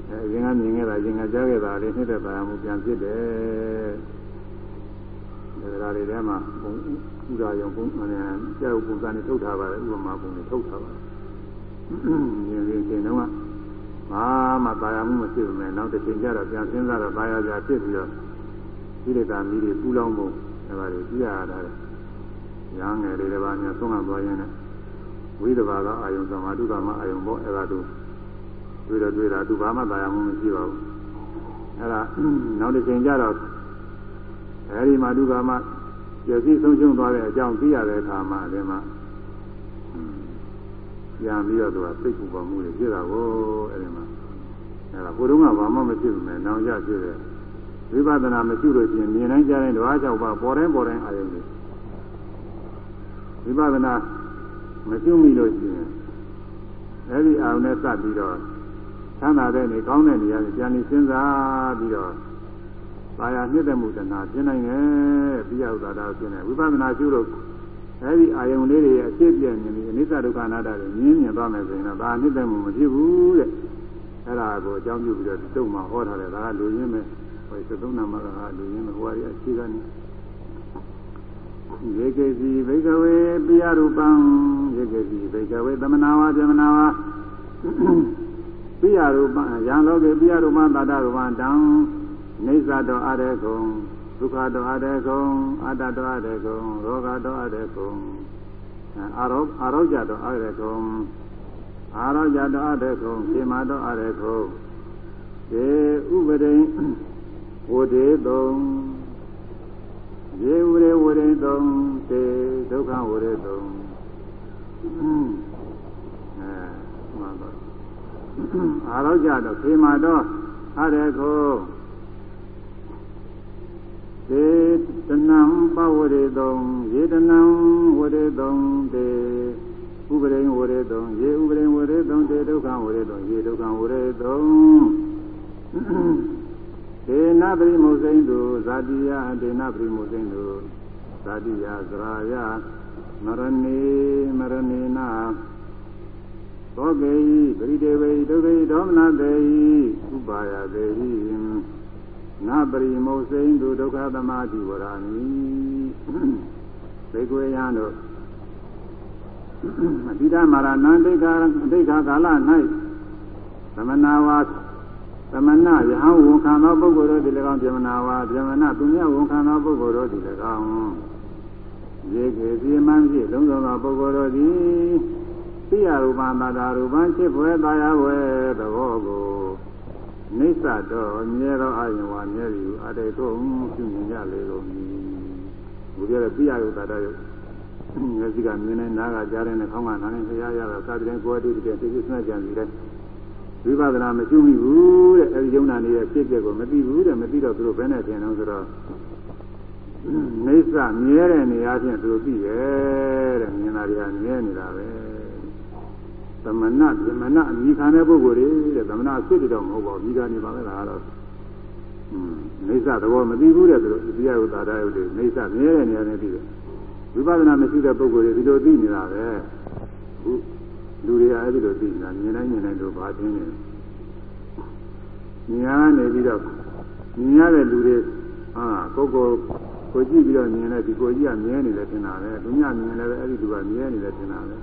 အဲရင်ကမြင်ခဲ့တာရင်ကကြားခဲ့တာလေးနှစ်သက်ပါမှုပြန်ဖြစ်တယ် ဒါကြတွေထဲမှာဘုံဥဒါယုံဘုံအဲကျောက်ပုံစံနဲ့ထုတ်ထားပါတယ်ဥပမာပုံနဲ့ထုတ်ထားပါတယ်မြင်ရင်ရှင်တော့ဘာမှပါရမှုမရှိဘူးမယ်နောက်တစ်ချိန်ကျတော့ပြန်စဉ်းစားတော့ပါရကြဖြစ်ပြီးတော့ဒီလေတာမီးတွေပူလောင်ပုံအဲပါတွေကြည့်ရတာလေရဟန်းငယ်တွေတပါးများသုံးကသွားရင်းနဲ့ဝိသဘာကအာယုံသမာဓုကမအာယုံပေါ့အဲဒါတို့တွေ့တော့တွေ့တာသူဘာမှပါရမှုမရှိပါဘူးအဲဒါနောက်တစ်ချိန်ကျတော့ အဲဒီမှာဒုက္ခမှပျက်စီးဆုံးရှုံးသွားတဲ့အကြောင်းသိရတဲ့အခါမှာအဲဒီမှာပြန်ပြီးတော့သူကစိတ်ပူပန်မှုတွေဖြစ်တာကိုအဲဒီမှာအဲဒါကိုယ်တော့ကဘာမှမဖြစ်ဘူးမယ်နောင်ရဖြစ်တယ်ဝိပဿနာမရှိလို့ရှိရင်မြင်တိုင်းကြားတိုင်းဓဝါ၆ပါးပေါ်တိုင်းပေါ်တိုင်းအာရုံတွေဝိပဿနာမရှိမိလို့ရှိရင်အဲဒီအာရုံနဲ့စပ်ပြီးတော့ချမ်းသာတဲ့နေကောင်းတဲ့နေရာကိုပြန်ပြီးစဉ်းစားပြီးတော့ ပါရနှစ်သက်မှုတဏှာဖြစ်နိုင်တယ်ပြီးရဥဒါတာဖြစ်နေဝိပဿနာရှုလို့အဲဒီအာယုံလေးတွေရဲ့အဖြစ်ပြည့်နေပြီးအနိစ္စဒုက္ခအနတ္တတွေမြင်မြင်သွားမယ်ဆိုရင်တော့ဒါနှစ်သက်မှုမဖြစ်ဘူးတဲ့အဲ့ဒါကိုအကြောင်းပြုပြီးတော့ဒီတုံမှာဟောထားတယ်ဒါကလူရင်းပဲဟိုသသုံးနာမှာကလူရင်းပဲဟိုအရာအခြေခံနေယေကေစီဘိကဝေပိယရူပံယေကေစီဘိကဝေသမနာဝါဇမနာဝါပိယရူပံယံလောကေပိယရူပံတာတရူပံတံ နေသတောအရေကုံဒုက္ခတောအရေကုံအတ္တတောအရေကုံရောဂတောအရေကုံအာရောအာရောကြတောအရေကုံအာရောကြတောအရေကုံခေမတောအရေကုံေဥပဒိဝဒေတုံယေဝရေဝရေတုံတေဒုက္ခဝရေတုံအဲမှန်ပါအာရောကြတောခေမတောအရေကုံေ တနံပဝရေတုံယေတနံဝရေတုံတေဥပရိဝရေတုံယေဥပရိဝရေတုံတေဒုက္ခဝရေတုံယေဒုက္ခဝရေတုံဒေနပရိမုစိန်တုဇာတိယဒေနပရိမုစိန်တုဇာတိယသရာယမရဏေမရဏေနာသောကေဟိပရိဒေဝေဒုက္ခေဒေါမနတေဟိဥပါယတေဟိ နာပရိမုစိန်တုဒုက္ခသမာတိဝရဏီဘေကွေယံတို့အတိဒမာရဏံဒိဋ္ဌာဒိဋ္ဌာကာလ၌သမနာဝါသမဏယဟံဝန်ခံသောပုဂ္ဂိုလ်တို့သည်၎င်းပြမနာဝါပြမနာသူမြတ်ဝန်ခံသောပုဂ္ဂိုလ်တို့သည်၎င်းရေကေပြမန်းဖြင့်လုံးစုံသောပုဂ္ဂိုလ်တို့သည်သိရရူပံသာသာရူပံချစ်ဖွယ်သာယာဝဲသဘောကို နိစ္စတော့မြဲသောအာယဝမြဲသည်အတေတုံပြုမြင်ကြလေကုန်၏ဘုရားရဲ့သိရရူတာတော့မျက်စိကမြင်နေနားကကြားနေခေါင်းကနားနေဖျားရတာသာတဲ့ကိုယ်တည်းတည်းသိသိစွန့်ကြံစီတဲ့ဝိပဿနာမရှိဘူးတဲ့အဲဒီယုံနာနေရဲ့ဖြစ်ဖြစ်ကိုမသိဘူးတဲ့မသိတော့သူတို့ဘယ်နဲ့ထင်တော့ဆိုတော့နေစမြဲတဲ့နေရာချင်းသူတို့သိတယ်တဲ့မြင်တာတွေကမြဲနေတာပဲ သမဏသမဏအမိခံတဲ့ပုဂ္ဂိုလ်တွေတဲ့သမဏအစ်စ်တော့မဟုတ်ပါဘူးမိကနေပါပဲလားတော့နေစသဘောမသိဘူးတဲ့သူတို့ဒီရယုသာရယုတွေနေစမြဲတဲ့နေရာနဲ့သိတယ်ဝိပဿနာမရှိတဲ့ပုဂ္ဂိုလ်တွေဒီလိုသိနေတာပဲအခုလူတွေကအဲ့ဒီလိုသိနေတာမြင်တိုင်းမြင်တိုင်းတို့ဘာသိနေညာနေပြီးတော့မြင်ရတဲ့လူတွေဟာကိုကိုကိုကြည့်ပြီးတော့မြင်တဲ့ဒီကိုကြီးကမြဲနေတယ်ထင်တာပဲလူညမြင်လည်းအဲ့ဒီလူကမြဲနေတယ်ထင်တာပဲ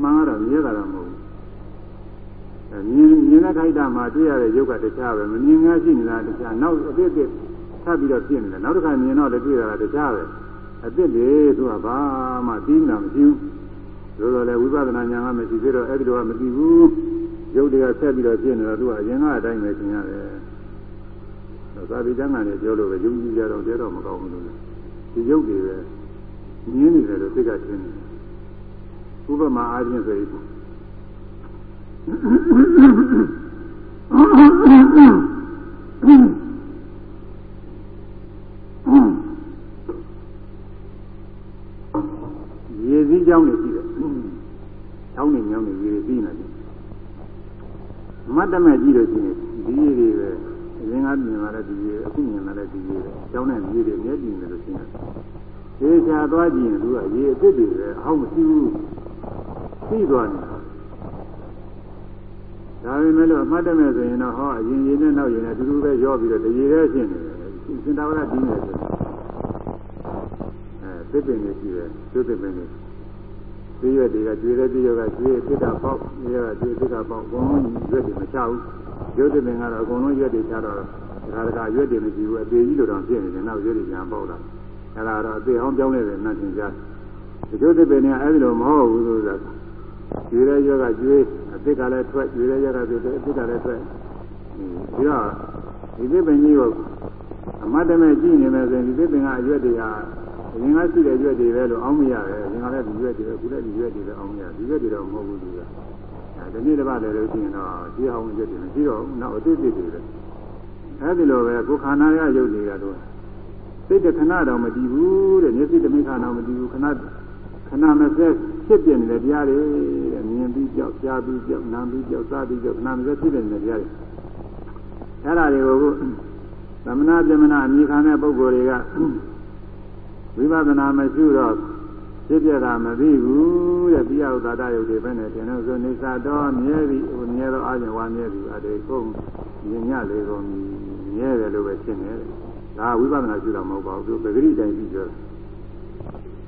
မှန်ကတော့မြဲတာတော့မဟုတ်ဘူးမြင်မြင်တဲ့ခိုက်တာမှာတွေ့ရတဲ့ရုပ်ကတခြားပဲမမြင်ငါရှိနေတာတခြားနောက်အစ်စ်ထပ်ပြီးတော့ဖြစ်နေတယ်နောက်တစ်ခါမြင်တော့လည်းတွေ့ရတာတခြားပဲအစ်စ်တွေသူကဘာမှသိနေတာမရှိဘူးဆိုတော့လေဝိပဿနာဉာဏ်ကမရှိသေးတော့အဲ့ဒီလိုကမသိဘူးရုပ်တွေကဆက်ပြီးတော့ဖြစ်နေတော့သူကအရင်ကအတိုင်းပဲသင်ရတယ်။သာဝိတ္တငါနဲ့ပြောလို့ပဲယုံကြည်ကြတော့တဲတော့မကောင်းဘူးလို့ဒီရုပ်တွေပဲမြင်နေတယ်လို့သိကချင်းတယ်။ ဥပမာအားဖြင့်ဆိုရင်ရေစည်းကြောင်းတွေရှိတယ်။ချောင်းနေမြောင်းနေရေစည်းနေတယ်။မတ်တမဲ့ကြည့်လို့ရှိရင်ဒီရေတွေပဲအရင်ကမြင်လာတဲ့ဒီရေအခုမြင်လာတဲ့ဒီရေကျောင်းနဲ့ရေတွေမျက်ကြည့်နေလို့ရှိရင်သေချာသွားကြည့်ရင်သူကရေအစ်စ်တွေပဲအဟောင်းမရှိဘူး။ ပြီးသွားနေတာ။ဒါပေမဲ့လို့အမှတ်တမဲ့ဆိုရင်တော့ဟောအရင်ရေနဲ့နောက်ရေနဲ့တူတူပဲရောပြီးတော့ဒီရေထဲဖြစ်နေတယ်။စင်တာဝရပြီးနေတယ်အဲသစ်ပင်တွေရှိတယ်သူသစ်ပင်တွေဒီရွက်တွေကကျွေးတဲ့ဒီရွက်ကကျွေးသစ်တာပေါက်ဒီရွက်ကကျွေးသစ်တာပေါက်အကုန်လုံးရွက်တွေမချဘူးရုပ်သစ်ပင်ကတော့အကုန်လုံးရွက်တွေချတော့ဒါကကရွက်တွေမရှိဘူးအသေးကြီးလိုတော့ဖြစ်နေတယ်နောက်ရွက်တွေပြန်ပေါက်လာအဲဒါတော့အသေးအောင်ပြောင်းနေတယ်နတ်တင်ကြဒီရုပ်သစ်ပင်ကအဲဒီလိုမဟုတ်ဘူးဆိုတာ ကျွေးတဲ့ရွက်ကကျွေးအသစ်ကလည်းထွက်ကျွေးတဲ့ရွက်ကကျွေးအသစ်ကလည်းထွက်ပြီးတော့ဒီသစ်ပင်ကြီးကိုအမတ်တမဲ့ကြည့်နေမယ်ဆိုရင်ဒီသစ်ပင်ကအရွက်တွေဟာအရင်ကရှိတဲ့ရွက်တွေပဲလို့အောင်းမရတယ်အရင်ကလည်းဒီရွက်တွေပဲခုလည်းဒီရွက်တွေပဲအောင်းမရဒီရွက်တွေတော့မဟုတ်ဘူးသူကအဲဒီနေ့တစ်ပတ်လည်းလို့ရှိရင်တော့ဒီအောင်ရွက်တွေမရှိတော့ဘူးနောက်အသေးသေးတွေပဲအဲဒီလိုပဲကိုခန္ဓာရရုပ်တွေကတော့စိတ်တခဏတော့မတည်ဘူးတဲ့မျက်စိတမိခါတော့မတည်ဘူးခဏခဏမစက် ဖြစ်ပြနေတဲ့တရားတွေတဲ့မြင်ပြီးကြောက်ကြားပြီးကြောက်နားပြီးကြောက်စားပြီးကြောက်ခဏမစက်ဖြစ်နေတဲ့တရားတွေအဲ့ဒါတွေကိုသမဏပြမနာအမိခံတဲ့ပုဂ္ဂိုလ်တွေကဝိပဿနာမရှိတော့ဖြစ်ပြတာမသိဘူးတဲ့ပြယဥသာတယုတ်တွေပဲနဲ့တင်လို့ဆိုနေသာတော့မြဲပြီဟိုမြဲတော့အာရုံဝါမြဲပြီအတေကုန်မြင်ရလေကုန်မြဲတယ်လို့ပဲရှင်းတယ်ဒါဝိပဿနာရှိတာမဟုတ်ပါဘူးသူပဂရိတိုင်းပြီးပြောတယ်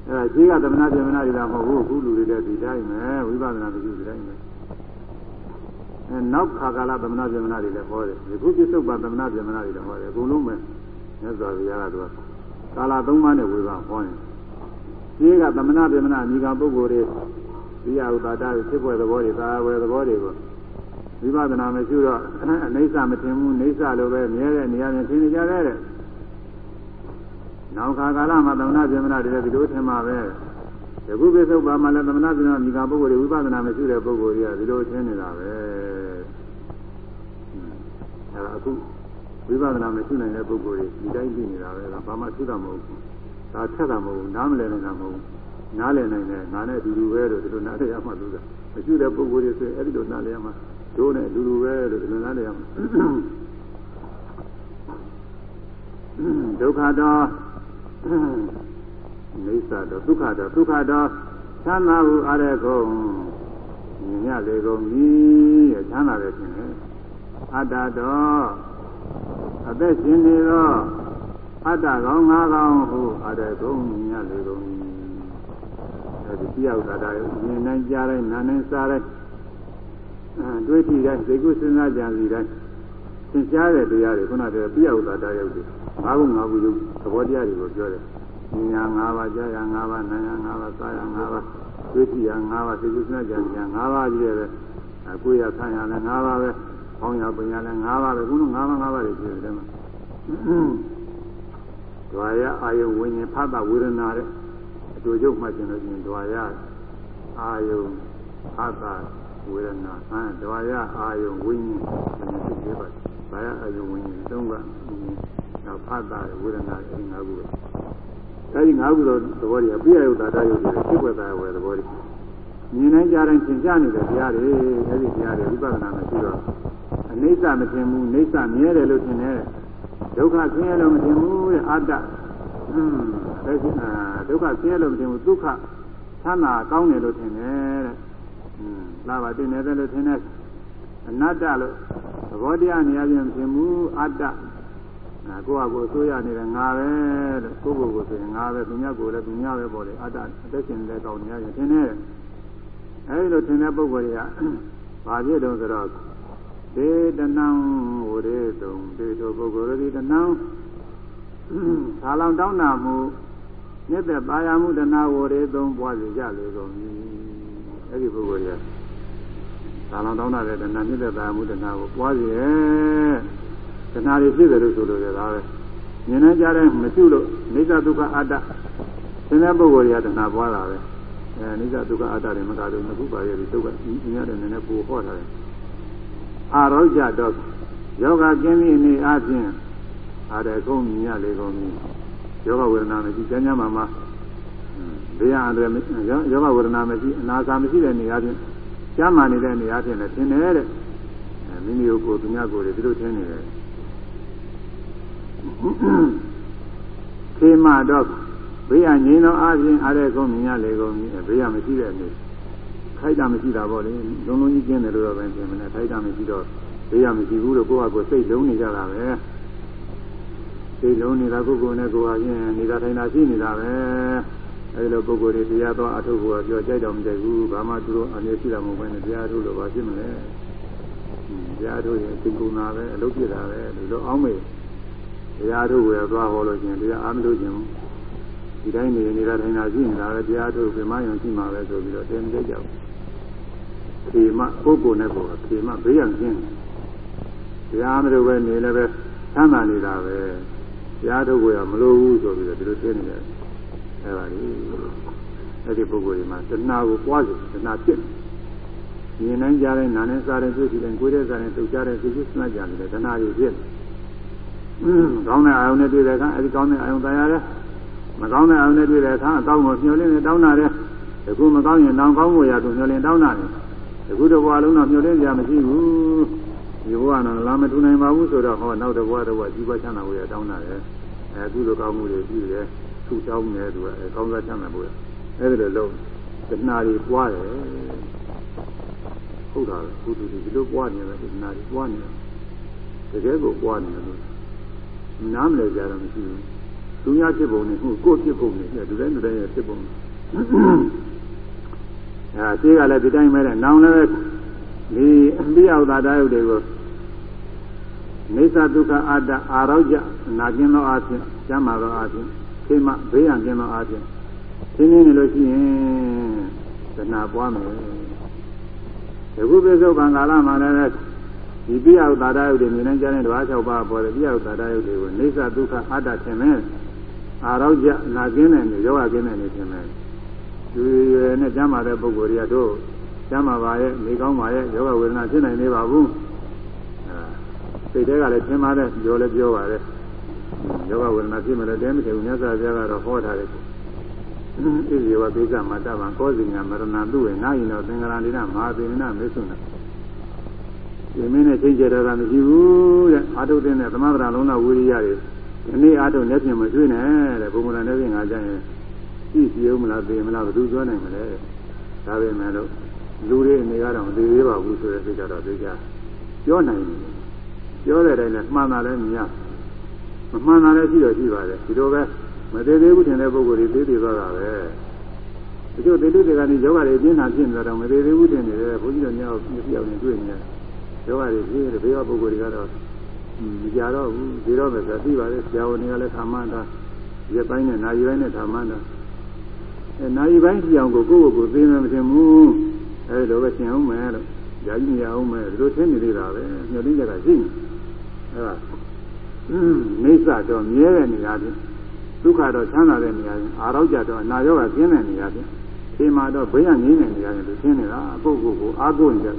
အဲဒါရှိကသမဏပြမနာတွေတော့မဟုတ်ဘူးခုလူတွေလည်းဒီတိုင်းပဲဝိပဿနာမရှိဒီတိုင်းပဲအဲနောက်ခါကာလသမဏပြမနာတွေလည်းဟောတယ်ဒီခုပြစ္ဆုတ်ပါသမဏပြမနာတွေလည်းဟောတယ်အကုန်လုံးပဲမြတ်စွာဘုရားကတော့ကာလသုံးပါးနဲ့ဝေဘာဟောရင်ဒီကသမဏဗေမနာအမိကပုဂ္ဂိုလ်တွေဒီယဥပါဒတွေဖြစ်ပွဲသဘောတွေသာဝယ်သဘောတွေကိုဝိပဿနာမရှိတော့အိဋ္ဌမထင်ဘူးအိဋ္ဌလိုပဲမြဲတဲ့နေရာနဲ့သင်နေကြတဲ့ နောက်ခါကာလမှာသမဏဗေမနာတွေလည်းဒီလိုထင်မှာပဲယခုပိစုတ်ပါမှလည်းသမဏဗေမနာအမိကပုဂ္ဂိုလ်တွေဝိပဿနာမရှိတဲ့ပုဂ္ဂိုလ်တွေကဒီလိုထင်နေတာပဲအဲဒါအခုဝိပဿနာမရှိနိုင်တဲ့ပုဂ္ဂိုလ်တွေဒီတိုင်းသိနေတာပဲဒါဘာမှသိတာမဟုတ်ဘူးဒါထက်တာမဟုတ်ဘူးနားမလည်နိုင်တာမဟုတ်ဘူးနားလည်နိုင်တယ်ငါနဲ့အတူတူပဲလို့ဒီလိုနားလည်ရမှလို့ကမရှိတဲ့ပုဂ္ဂိုလ်တွေဆိုရင်အဲ့ဒီလိုနားလည်ရမှတို့နဲ့အတူတူပဲလို့ဒီလိုနားလည်ရမှဒုက္ခတော့ နေသတော့ဒုက္ခတော့ဒုက္ခတော့ချမ်းသာဟုအားရကုန်မြင်ရလေကုန်ပြီချမ်းသာတယ်ရှင်အတ္တတော့အသက်ရှင်နေသောအတ္တကောင်းငါးကောင်းဟုအတ္တကုန်မြင်ရလေကုန်အဲဒီပြရောက်တာတိုင်းမြင်နိုင်ကြားတိုင်းနားနိုင်စားတိုင်းအဲတွေးကြည့်တိုင်းသိကုစဉ်းစားကြံစီတိုင်းသင်ကြားတဲ့တရားတွေခုနကပြရောက်တာတရားတွေ ငါးခုငါးခုရုပ်သဘောတရားတွေကိုပြောတယ်ဉာဏ်၅ပါးကြားရ၅ပါးနာယ၅ပါးစားရ၅ပါးသိတိယ၅ပါးသိကုစဉ်းစားကြံစီ၅ပါးကြီးတယ်အကိုရဆန်းရလည်း၅ပါးပဲ။ကောင်းရပညာလည်း၅ပါးပဲ။ခုန၅ပါး၅ပါးတွေဖြစ်တယ်မှာ။ဒွါရအာယုဝိညာဉ်ဖတ်တာဝေဒနာတဲ့အတူချုပ်မှကျင်လို့ရှိရင်ဒွါရအာယုဖတ်တာဝေဒနာအဲဒွါရအာယုဝိညာဉ်ဖြစ်ဖြစ်ပါ။ဒွါရအာယုဝိညာဉ်သုံးကနောက် ဖတ်တာဝေဒနာအဲဒီ၅ခုပဲအဲဒီ၅ခုသောသဘောတွေကပြည့်ရုပ်တာတရုပ်တွေဖြစ်ွယ်တာဝယ်သဘောတွေမြင်နိုင်ကြတိုင်းသင်ကြားနေတဲ့တရားတွေအဲဒီတရားတွေဝိပဿနာမရှိတော့အနိစ္စမထင်ဘူးနိစ္စမြဲတယ်လို့ထင်တယ်ဒုက္ခဆင်းရဲလို့မထင်ဘူးတဲ့အတ္တအင်းအဲဒီဒုက္ခဆင်းရဲလို့မထင်ဘူးဒုက္ခချမ်းသာကောင်းတယ်လို့ထင်တယ်တဲ့။အင်းလာပါတင်နေတယ်လို့ထင်တယ်။အနတ္တလို့သဘောတရားနေရာချင်းမထင်ဘူးအတ္တ ကိုယ့်ဟာကိုယ်ဆိုးရနေတယ်ငါပဲတဲ့ကိုယ့်ကိုယ်ကိုဆိုရင်ငါပဲသူများကိုယ်လည်းသူများပဲပေါ့လေအတ္တအသက်ရှင်တဲ့ကောင်းနေရရင်ထင်တယ်အဲဒီလိုထင်တဲ့ပုဂ္ဂိုလ်တွေကဘာဖြစ်တုံးဆိုတော့ဒေတနံဝရေတုံဒေတောပုဂ္ဂိုလ်ရတိတနံသာလောင်တောင်းနာမှုမြစ်သက်ပါရမှုတနာဝရေတုံပွားစီကြလေကုန်ပြီအဲဒီပုဂ္ဂိုလ်တွေကသာလောင်တောင်းနာတဲ့တဏှာမြစ်သက်ပါရမှုတနာကိုပွားစီရဲ့ တဏှာတွေဖြစ်တယ်လို့ဆိုလို့ရတာပဲမြင်နေကြတဲ့မရှိလို့နေသဒုက္ခအတ္တသင်တဲ့ပုဂ္ဂိုလ်တွေကတဏှာပွားတာပဲအဲနိစ္စဒုက္ခအတ္တတွေမကလို့ငခုပါရဲ့ဒီဒုက္ခအင်းရတဲ့နည်းနည်းပို့ဟောထားတယ်အာရောကြတော့ယောဂကင်းပြီးနေအချင်းအားတဲ့ကုန်းမြင်ရလေကုန်းမြင်ယောဂဝေဒနာမရှိကျမ်းကျမ်းမှာမှာဘေးရအဲ့ယောဂဝေဒနာမရှိအနာစာမရှိတဲ့နေရာချင်းကျမ်းမာနေတဲ့နေရာချင်းလည်းသင်တယ်တဲ့မိမိကိုယ်ကိုသူများကိုယ်တွေဒီလိုသင်နေတယ် ခေမတော့ဘေးရငြိမ်းသောအချင်းအားတဲ့ကုန်းမြင်ရလေကုန်းမြင်ဘေးရမရှိတဲ့အနေခိုက်တာမရှိတာပေါ့လေလုံးလုံးကြီးကျင်းတယ်လို့တော့ပဲပြင်မလဲခိုက်တာမရှိတော့ဘေးရမရှိဘူးလို့ကိုယ့်ဟာကိုယ်စိတ်လုံးနေကြတာပဲစိတ်လုံးနေတာကိုယ်ကိုယ်နဲ့ကိုယ်ဟာချင်းနေတာထိုင်တာရှိနေတာပဲအဲဒီလိုပုဂ္ဂိုလ်တွေတရားတော်အထုပ်ကိုပြောကြိုက်တော့မကြိုက်ဘူးဘာမှသူတို့အနေရှိတာမဟုတ်ဘဲနဲ့တရားထုတ်လို့ဘာဖြစ်မလဲတရားထုတ်ရင်သင်္ကုဏပဲအလုပ်ပြတာပဲဒီလိုအောင်းမေ တရားထုတ်ဝယ်သွားဟောလို့ချင်းတရားအားမလို့ချင်းဒီတိုင်းနေနေတာထိုင်တာရှိနေတာပဲတရားထုတ်ပြမယုံရှိမှာပဲဆိုပြီးတော့တင်ကြကြဘူးခေမပုဂ္ဂိုလ်နဲ့ကိုယ်ခေမဘေးရန်ကျင်းတရားမလို့ပဲနေလည်းပဲသမ်းသာနေတာပဲတရားထုတ်ကိုရမလို့ဘူးဆိုပြီးတော့ဒီလိုသိနေတယ်အဲပါလေအဲ့ဒီပုဂ္ဂိုလ်ဒီမှာတဏှာကိုပွားစီတဏှာဖြစ်မြင်နိုင်ကြတဲ့နာနဲ့စားတဲ့သူစီတဲ့ကိုယ်တဲ့စားတဲ့သူကြတဲ့သူစနကြတယ်တဏှာတွေဖြစ် ကောင်းတဲ့အာယုန်နဲ့တွေ့တဲ့အခါအဲဒီကောင်းတဲ့အာယုန်တရားရဲမကောင်းတဲ့အာယုန်နဲ့တွေ့တဲ့အခါအကောင်းကိုမျှော်လင့်နေတောင်းတာတယ်အခုမကောင်းရင်တောင်းကောင်းကိုရသူမျှော်လင့်တောင်းတာတယ်အခုတစ်ဘဝလုံးတော့မျှော်လင့်ကြမရှိဘူးဒီဘဝတော့လာမထူနိုင်ပါဘူးဆိုတော့ဟောနောက်တစ်ဘဝတစ်ဘဝကြီးပွားချမ်းသာဖို့ရတောင်းတာတယ်အဲအခုလိုကောင်းမှုတွေပြုတယ်သူ့တောင်းတယ်သူကကောင်းစားချမ်းသာဖို့အဲဒီလိုလုံးတဏှာတွေပွားတယ်ဟုတ်တာပဲဘုသူဒီလိုပွားနေတယ်တဏှာတွေပွားနေတယ်တကယ်ကိုပွားနေတယ်လို့ နားမလည်ကြတော့မရှိဘူးသူများဖြစ်ပုံနဲ့ကိုယ်ဖြစ်ပုံနဲ့ဒီတိုင်းဒီတိုင်းဖြစ်ပုံအဲဆေးကလည်းဒီတိုင်းပဲတဲ့နောင်လည်းဒီအပြည့်အောက်သာတရားတွေကိုနေသဒုက္ခအတ္တအာရောကြနာကျင်သောအဖြစ်ကျမ်းမာသောအဖြစ်ခေမဘေးရန်ကျင်သောအဖြစ်သင်နေနေလို့ရှိရင်သနာပွားမယ်ယခုပိစုတ်ကံကာလမှာလည်း ဒီပြယောက်သာတရားတွေမြင်နေကြတဲ့တဘာ၆ပါးပေါ်တဲ့ပြယောက်သာတရားတွေကိုနေသဒုက္ခအတ္တထင်မယ်အာရောကြနာကျင်တဲ့နေယောဂကျင်တဲ့နေထင်မယ်ဒီရယ်နဲ့ကျမ်းမာတဲ့ပုဂ္ဂိုလ်တွေကတို့ကျမ်းမာပါရဲ့နေကောင်းပါရဲ့ယောဂဝေဒနာဖြစ်နိုင်နေပါဘူးအဲစိတ်ထဲကလည်းသင်ပါတယ်ပြောလည်းပြောပါတယ်ယောဂဝေဒနာဖြစ်မလဲတဲမထင်ဘူးမြတ်စွာဘုရားကတော့ဟောထားတယ်ဣဇေဝပိကမတ္တဗံကောဇိညာမရဏတုဝေနာယိနောသင်္ကရဏိနမဟာသေနမေသုနာ ဒီမင်းနဲ့ချိန်ကြတာမရှိဘူးတဲ့အာထုတဲ့သမဗရာလုံးတော်ဝိရိယတွေဒီနေ့အာထုလက်ဖြင့်မကျွေးနဲ့တဲ့ဘုံမရလက်ဖြင့်ငါကြရင်ကြည့်ကြည့်ဦးမလားသိမလားဘယ်သူပြောနိုင်မလဲဒါပဲမဲ့လို့လူတွေအနေကတော့မသိသေးပါဘူးဆိုတဲ့စိတ်ကတော့သိကြပြောနိုင်တယ်ပြောတဲ့အတိုင်းလည်းမှန်တာလည်းမြင်မမှန်တာလည်းရှိတော့ရှိပါတယ်ဒီလိုပဲမသေးသေးဘူးထင်တဲ့ပုဂ္ဂိုလ်တွေသိသေးသွားတာပဲတချို့သေတုတွေကနေယောဂတွေပြင်းတာဖြစ်နေတော့မသေးသေးဘူးတင်နေတယ်ဘုန်းကြီးတို့ညောင်းပြည့်အောင်နေတွေ့နေတယ် ယောဂတွေပြင်းတယ်ဘေးကပုဂ္ဂိုလ်တွေကတော့မကြတော့ဘူးဒီတော့ပဲဆိုပြီးပါလေဆရာဝန်တွေကလည်းထာမန်တာရက်ပိုင်းနဲ့နာရီပိုင်းနဲ့ထာမန်တာအဲနာရီပိုင်းပြောင်ကိုကိုယ့်ကိုယ်ကိုသိနေမသိဘူးအဲဒီလိုပဲသင်အောင်မယ်လို့ယာကြီးမရအောင်မယ်ဒီလိုသင်နေသေးတာပဲညှို့တင်းကြတာရှိနေအဲဒါနေစတော့မြဲတဲ့နေရာချင်းဒုက္ခတော့ချမ်းသာတဲ့နေရာချင်းအာရောကြတော့အနာရောဂါကျင်းတဲ့နေရာချင်းဒီမှာတော့ဘေးရငြိမ်းတဲ့နေရာချင်းသူသင်နေတာပုဂ္ဂိုလ်ကိုအာကိုနေတယ်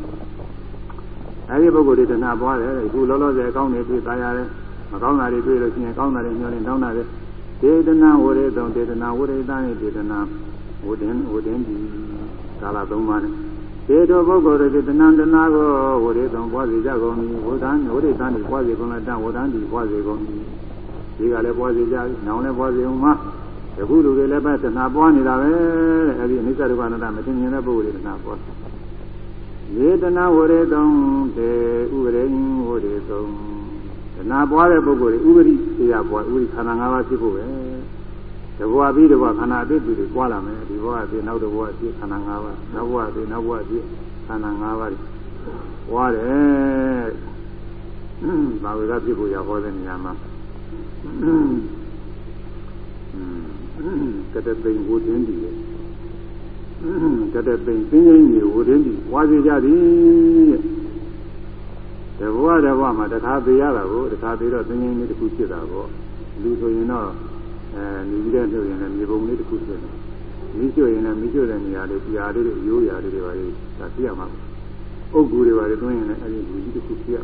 အဲဒီပုဂ္ဂိုလ်တွေတဏှာပွားတယ်အခုလောလောဆယ်အကောင်းတွေတွေ့သားရတယ်မကောင်းတာတွေတွေ့လို့ရှိရင်ကောင်းတာတွေညှောနေတောင်းတာတွေဒေသနာဝရေတုံဒေသနာဝရေတန်ဒေသနာဝဒင်ဝဒင်ဒီကာလသုံးပါးနဲ့ဒေတောပုဂ္ဂိုလ်တွေတဏ္ဍနာကိုဝရေတုံပွားစေကြကုန်၏ဝဒံဝရေတန်ဒီပွားစေကုန်လားတန်ဝဒံဒီပွားစေကုန်၏ဒီကလည်းပွားစေကြပြီနောင်လည်းပွားစေဦးမှာယခုလူတွေလည်းပဲတဏှာပွားနေတာပဲအဲဒီအနိစ္စဒုက္ခအနတ္တမသိမြင်တဲ့ပုဂ္ဂိုလ်တွေတဏှာပွားယေ တနာဝရေတုံတေဥပရိဝရေတုံတဏှာပွားတဲ့ပုဂ္ဂိုလ်တွေဥပရိသေယပွားဥပရိခန္ဓာ၅ပါးဖြစ်ဖို့ပဲတဘဝပြီးတဘဝခန္ဓာအသိသူတွေပွားလာမယ်ဒီဘဝအသိနောက်တဘဝအသိခန္ဓာ၅ပါးနောက်ဘဝအသိနောက်ဘဝအသိခန္ဓာ၅ပါးပွားတယ်ဘာဝေကဖြစ်ဖို့ရဟောတဲ့နေရာမှာကတသိင်ဝတင်းတည်က တသိင်သိငိမ့်ကြီးဝတင်းတည်ပွားစေကြသည်တဘဝတဘဝမှာတခါသေးရတာကိုတခါသေးတော့သိငိမ့်လေးတစ်ခုဖြစ်တာပေါ့လူဆိုရင်တော့အဲနေပြီးတဲ့လို့ရင်လည်းမြေပုံလေးတစ်ခုဖြစ်တယ်မိကျွရင်လည်းမိကျွတဲ့နေရာလေးပြာလေးတွေရိုးရာလေးတွေပါလေဒါပြရမှာအုပ်ကူတွေပါလေတွင်းရင်လည်းအဲ့ဒီလူကြီးတစ်ခုပြရ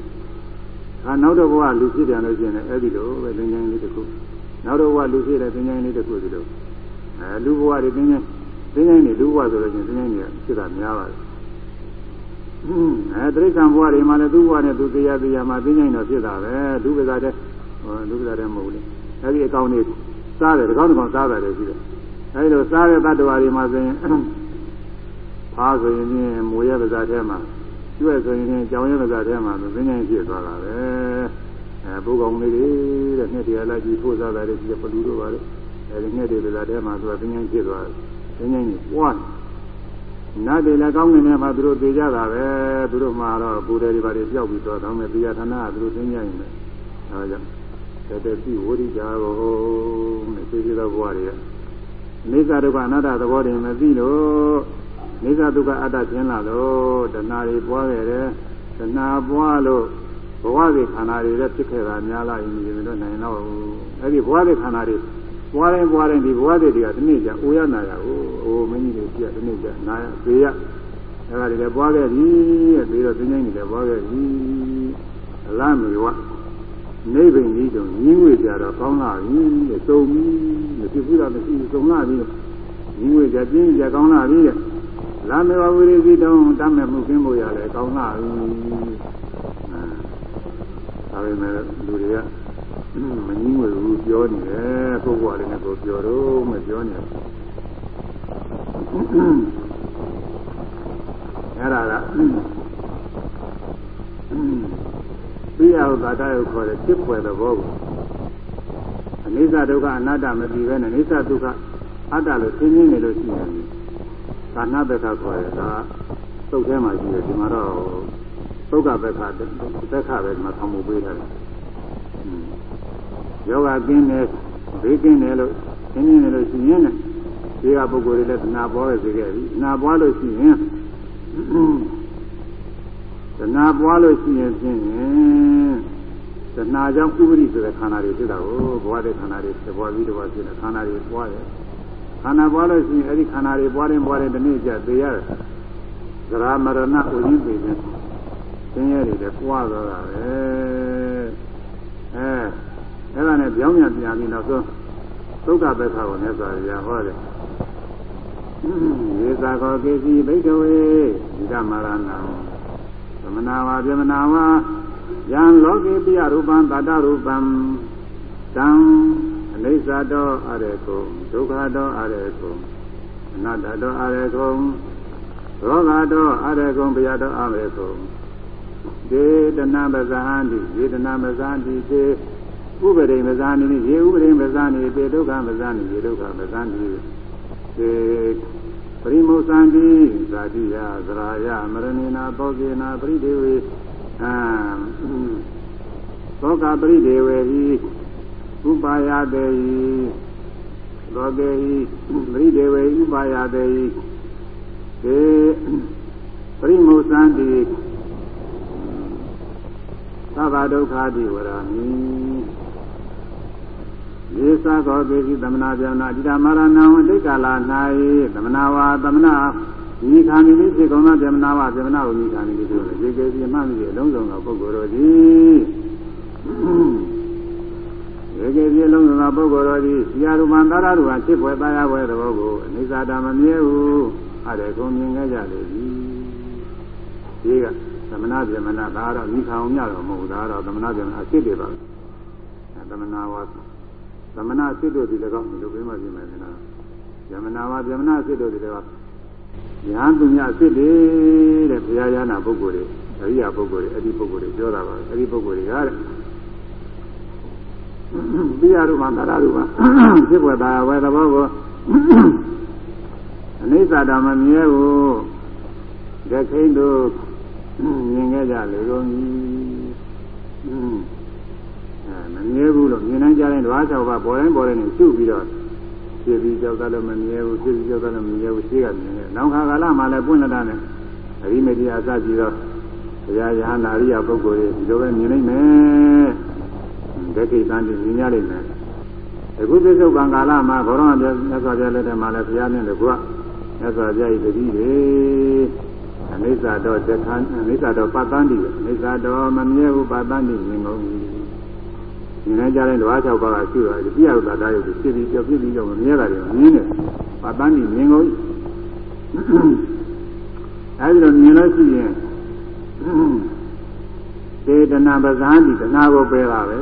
အာနောက်တော့ဘဝလူဖြစ်တယ်လို့ရှိရင်လည်းအဲ့ဒီလိုပဲသင်္ချိုင်းလေးတစ်ခုနောက်တော့ဘဝလူဖြစ်တယ်သင်္ချိုင်းလေးတစ်ခုဒီလိုအဲလူဘဝတွေသင်္ချိုင်း သင်္ချိုင်းတွေလူဘဝဆိုလို့ရှိရင်သင်္ချိုင်းတွေဖြစ်တာများပါတယ်အဲတိရစ္ဆာန်ဘဝတွေမှာလည်းသူ့ဘဝနဲ့သူတရားတရားမှာသင်္ချိုင်းတော့ဖြစ်တာပဲလူပဇာတဲ့ဟောလူပဇာတဲ့မဟုတ်ဘူးလေအဲဒီအကောင်လေးစားတယ်တကောင်းတကောင်းစားတာလည်းရှိတယ်အဲဒီလိုစားတဲ့တ attva တွေမှာဆိုရင်ဖားဆိုရင်ချင်းမွေရပဇာထဲမှာကျွဲ့ဆိုရင်ချင်းကြောင်ရပဇာထဲမှာသင်္ချိုင်းဖြစ်သွားတာပဲအဲဘုကောင်လေးတွေတဲ့နှစ်တရားလိုက်ပြီးထိုးစားတာတွေရှိတယ်ပလူတို့ပါလေအဲဒီနှစ်တွေပဇာထဲမှာဆိုတာသင်္ချိုင်းဖြစ်သွားတယ် သင်္ချိုင်းကြီးပွားနတ်တွေလည်းကောင်းနေနေမှာသူတို့သိကြတာပဲသူတို့မှာတော့ကိုယ်တွေတွေပါတွေပြောက်ပြီးတော့တောင်းမဲ့တရားဌာနကသူတို့သိကြရင်လည်းအဲဒါကြောင့်တတသိဝိရိတာကိုနဲ့သိသေးသောဘဝတွေအိသဒုက္ခအနတ္တသဘောတွေမသိလို့အိသဒုက္ခအတ္တကျင်းလာလို့တဏှာတွေပွားခဲ့တယ်တဏှာပွားလို့ဘဝတွေခန္ဓာတွေလည်းဖြစ်ခဲ့တာများလာရင်ဒီလိုနိုင်တော့အဲ့ဒီဘဝတွေခန္ဓာတွေ ပွားရင်ပွားရင်ဒီဘဝတွေတွေကဒီနေ့ကျအိုရနာရကိုအိုမင်းကြီးတွေပြဒီနေ့ကျနာရသေးရအဲ့ဒါတွေလည်းပွားခဲ့ပြီတဲ့ပြီးတော့သင်္ချိုင်းတွေလည်းပွားခဲ့ပြီအလားမေဝနိဗ္ဗာန်ကြီးတုံညင်းဝေကြတော့ကောင်းလာပြီတဲ့စုံပြီမဖြစ်ဘူးတော့မရှိစုံလာပြီညင်းဝေကြပြင်းကြကောင်းလာပြီတဲ့လာမေဝဝိရိစီတုံတတ်မဲ့မှုကင်းဖို့ရတယ်ကောင်းလာပြီဒါပေမဲ့လူတွေက မငင်းဝေဘူးပြောနေတယ်ပုဂ္ဂိုလ်လေးနဲ့ကိုပြောတော့မပြောနေအဲ့ဒါကသိရဥပါဒယုခေါ်တဲ့ဖြစ်ွယ်သဘောကိုအနိစ္စဒုက္ခအနတ္တမပြီးပဲနဲ့အနိစ္စဒုက္ခအတ္တလို့သိနေနေလို့ရှိရင်သာနာဘက်ကခေါ်တယ်ဒါသုတ်ထဲမှာရှိတယ်ဒီမှာတော့သုတ်ကဘက်ကဘက်ကပဲဒီမှာဆောင်းမှုပေးထားတယ် ယောဂကင်းတယ်ဘေးကင်းတယ်လို့သိနေနေလို့ရှိရင်ဒီကပုဂ္ဂိုလ်တွေလည်းသနာပွားရစေခဲ့ပြီသနာပွားလို့ရှိရင်တဏှာပွားလို့ရှိရင်ဖြင့်တဏှာကြောင့်ဥပရိဆိုတဲ့ခန္ဓာတွေဖြစ်တာကိုဘဝတဲ့ခန္ဓာတွေသဘောပြီးတော့ဖြစ်တဲ့ခန္ဓာတွေပွားတယ်ခန္ဓာပွားလို့ရှိရင်အဲ့ဒီခန္ဓာတွေပွားရင်ပွားရင်ဒီနေ့ကျသေရတယ်သရမရဏဥရင်းပေခြင်းသင်ရတယ်လည်းပွားသွားတာပဲအဲ အဲ့ဒါနဲ့ပြောင်းပြန်ပြန်ပြီးနောက်ဆုံးသုဒ္ဓဘက်ခါကိုမြတ်စွာဘုရားဟောတယ်ယေသာကောကေစီဘိကဝေဒီဓမ္မရဏံမနာဝါပြမနာဝါယံလောကေပိယရူပံတတရူပံတံအနိစ္စတောအရေကုဒုက္ခတောအရေကုအနတ္တတောအရေကုရောဂတောအရေကုဘယတောအရေကုဒေတနာပဇာတိဒေတနာပဇာတိတေ ဥပရိမဇာနိယေဥပရိမဇာနိတေဒုက္ခမဇာနိယေဒုက္ခမဇာနိတေပရိမုသံတိဇာတိယသရာယမရဏိနာသောကေနာပရိဒေဝေအာသောကပရိဒေဝေဟိဥပါယတေဟိသောကေဟိပရိဒေဝေဥပါယတေဟိေပရိမုသံတိသဗ္ဗဒုက္ခတိဝရမိ ယေသသောကေတိသမနာဗျာနာတိတမရဏံဝတိကာလ၌သမနာဝါသမနာဤခန္ဒီလေးစေကောင်းသောဗျမနာဝဗျမနာကိုဤခန္ဒီလေးဆိုရေကေစီမှန်ပြီးအလုံးစုံသောပုဂ္ဂိုလ်တို့သည်ရေကေစီအလုံးစုံသောပုဂ္ဂိုလ်တို့သည်ဆရာရူပံသာရရူပံဖြစ်ပွဲသားရပွဲသဘောကိုအနိစ္စတမမြဲဟုအဲ့ဒါကိုမြင်ခဲ့ကြလေသည်ဒီကသမနာဗျမနာဒါတော့ဤခံအောင်မြတော့မဟုတ်ဒါတော့သမနာဗျမနာအစ်စ်တွေပါသမနာဝါသ မဏအစစ်တို့ဒီလည်းကောင်းဒီလိုပဲမှပြင်မယ်နော်ယမနာဝယမနာအစစ်တို့ဒီလည်းကောင်းဉာဏ်သူများအစစ်တွေတဲ့ဘုရားရဟနာပုဂ္ဂိုလ်တွေအရိယာပုဂ္ဂိုလ်တွေအဲ့ဒီပုဂ္ဂိုလ်တွေပြောတာပါအဲ့ဒီပုဂ္ဂိုလ်တွေကတဲ့ပြရရုံမှာတရားရုံမှာဖြစ်ပေါ်တာဝယ်သဘောကိုအနိစ္စဓမ္မမြဲကိုဒခိန်တို့မြင်ခဲ့ကြလေကုန်ပြီ မမြဲဘူးလို့မြင်နိုင်ကြတဲ့ဓဝါ၆ပါးပေါ်တိုင်းပေါ်တိုင်းနဲ့ရှုပြီးတော့ဖြစ်ပြီးကြောက်သလိုမမြဲဘူးဖြစ်ပြီးကြောက်သလိုမမြဲဘူးရှိကမြင်တယ်။နောက်ခါကာလမှာလည်းပွင့်လာတဲ့အရိမေတိအစကြည့်တော့ဘုရားယဟနာရိယပုဂ္ဂိုလ်တွေဒီလိုပဲမြင်နိုင်မယ်။ဒက္ခိတန်တိမြင်ရလိမ့်မယ်။အခုပြစ္ဆုတ်ကံကာလမှာဘောရောမြတ်စွာဘုရားလက်ထက်မှာလည်းဘုရားမြင်တယ်ကွာ။မြတ်စွာဘုရားဤတတိတွေအနိစ္စတော့တခါအနိစ္စတော့ပတ္တန်တိအနိစ္စတော့မမြဲဘူးပတ္တန်တိမြင်ကုန် ပြီ။မြင်နိုင်ကြတဲ့ဓဝါ၆ပါးကရှိတော့ဒီပြရတာတရားကိုဖြစ်ပြီးကြောက်ဖြစ်ပြီးကြောက်မမြဲတာတွေမြင်တယ်။ပါတန်းကြီးမြင်ကုန်အဲဒီလိုမြင်လို့ရှိရင်စေတနာပဇာတိတဏှာကိုပယ်တာပဲ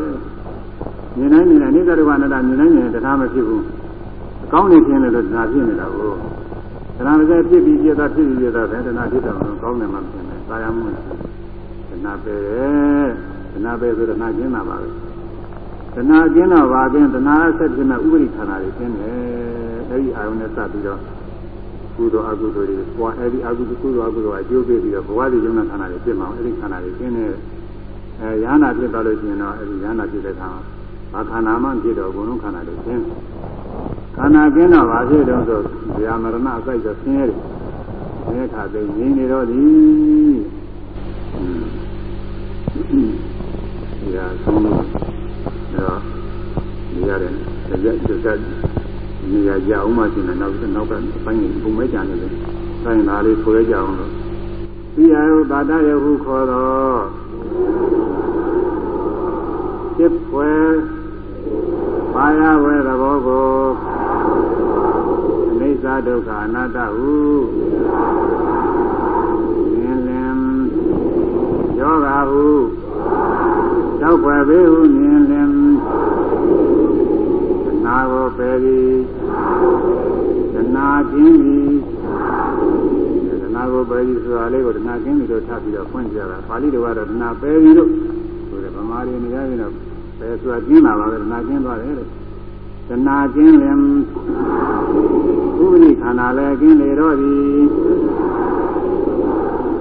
။မြင်နိုင်မြင်နိုင်နိစ္စဒုက္ခအနတ္တမြင်နိုင်မြင်တဏှာမဖြစ်ဘူး။အကောင်းနေခြင်းလည်းတဏှာဖြစ်နေတာကိုတဏှာမစဲဖြစ်ပြီးပြတာဖြစ်ပြီးပြတာပဲတဏှာဖြစ်တယ်ကောင်းတယ်မှဖြစ်တယ်။သာယာမှုတဏှာပယ်တယ်။တဏှာပယ်ဆိုတဏှာကျင်းတာပါပဲ။ တဏှာကျင်းတော့ပါခြင်းတဏှာဆက်ခြင်းနဲ့ဥပရိခန္ဓာတွေကျင်းတယ်အဲဒီအာယုန်နဲ့စပ်ပြီးတော့ကုသိုလ်အကုသိုလ်တွေပွားအဲဒီအကုသိုလ်ကုသိုလ်အကုသိုလ်အကျိုးပေးပြီးတော့ဘဝတည်ယုံနာခန္ဓာတွေဖြစ်မှာအဲဒီခန္ဓာတွေကျင်းတယ်အဲယ ahanan ဖြစ်သွားလို့ရှိရင်တော့အဲဒီယ ahanan ဖြစ်တဲ့ခါဘာခန္ဓာမှဖြစ်တော့အကုန်လုံးခန္ဓာတွေကျင်းခန္ဓာကျင်းတော့ဘာဖြစ်တော့ဆိုဇာမရဏအစိုက်တော့ဆင်းရဲတယ်ဆင်းရဲခါသိငြိမ်းနေတော့ဒီဒီဟာဆုံးလို့ တော့နေရတယ်ကြက်ကြက်နေရကြအောင်မှရှင်တယ်နောက်နောက်ကပိုင်းပုံမဲကြနေတယ်ဆိုင်သားလေးဆိုရကြအောင်လို့သိယယုတာတယဟုခေါ်တော့ဖြစ်ပွဲပါရဝဲသဘောကိုအနိစ္စဒုက္ခအနတ္တဟုမြင်လင်ယောဂဟုကြောက်ွယ်ပေဟုမြင်လင် နာကိုပယ်သည်တနာခြင်းသည်တနာကိုပယ်သည်ဆိုတာလေးကိုတနာခြင်းသည်လို့ထပ်ပြီးတော့ဖွင့်ကြတာပါဠိတော်ကတော့တနာပယ်သည်လို့ဆိုတယ်ဗမာတွေနေရာရင်တော့ပယ်ဆိုတာကျင်းလာပါပဲတနာကျင်းသွားတယ်တဲ့တနာကျင်းလင်ဥပနိခန္ဓာလည်းကျင်းလေတော့သည်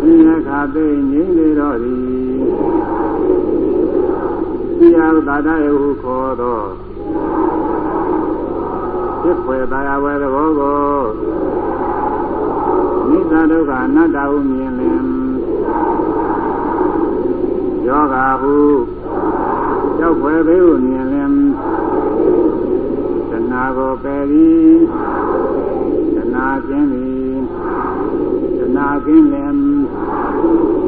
အင်းရခါသိငြိမ့်လေတော့သည်သိယသာတယဟုခေါ်သော ဖြစ်ဖွယ်သာယာဝဲသဘောကိုနိစ္စဒုက္ခအနတ္တဟုမြင်လင်ယောဂဟုကြောက်ဖွယ်သေးဟုမြင်လင်တဏှာကိုပယ်သည်တဏှာကျင်းသည်တဏှာကျင်းလင်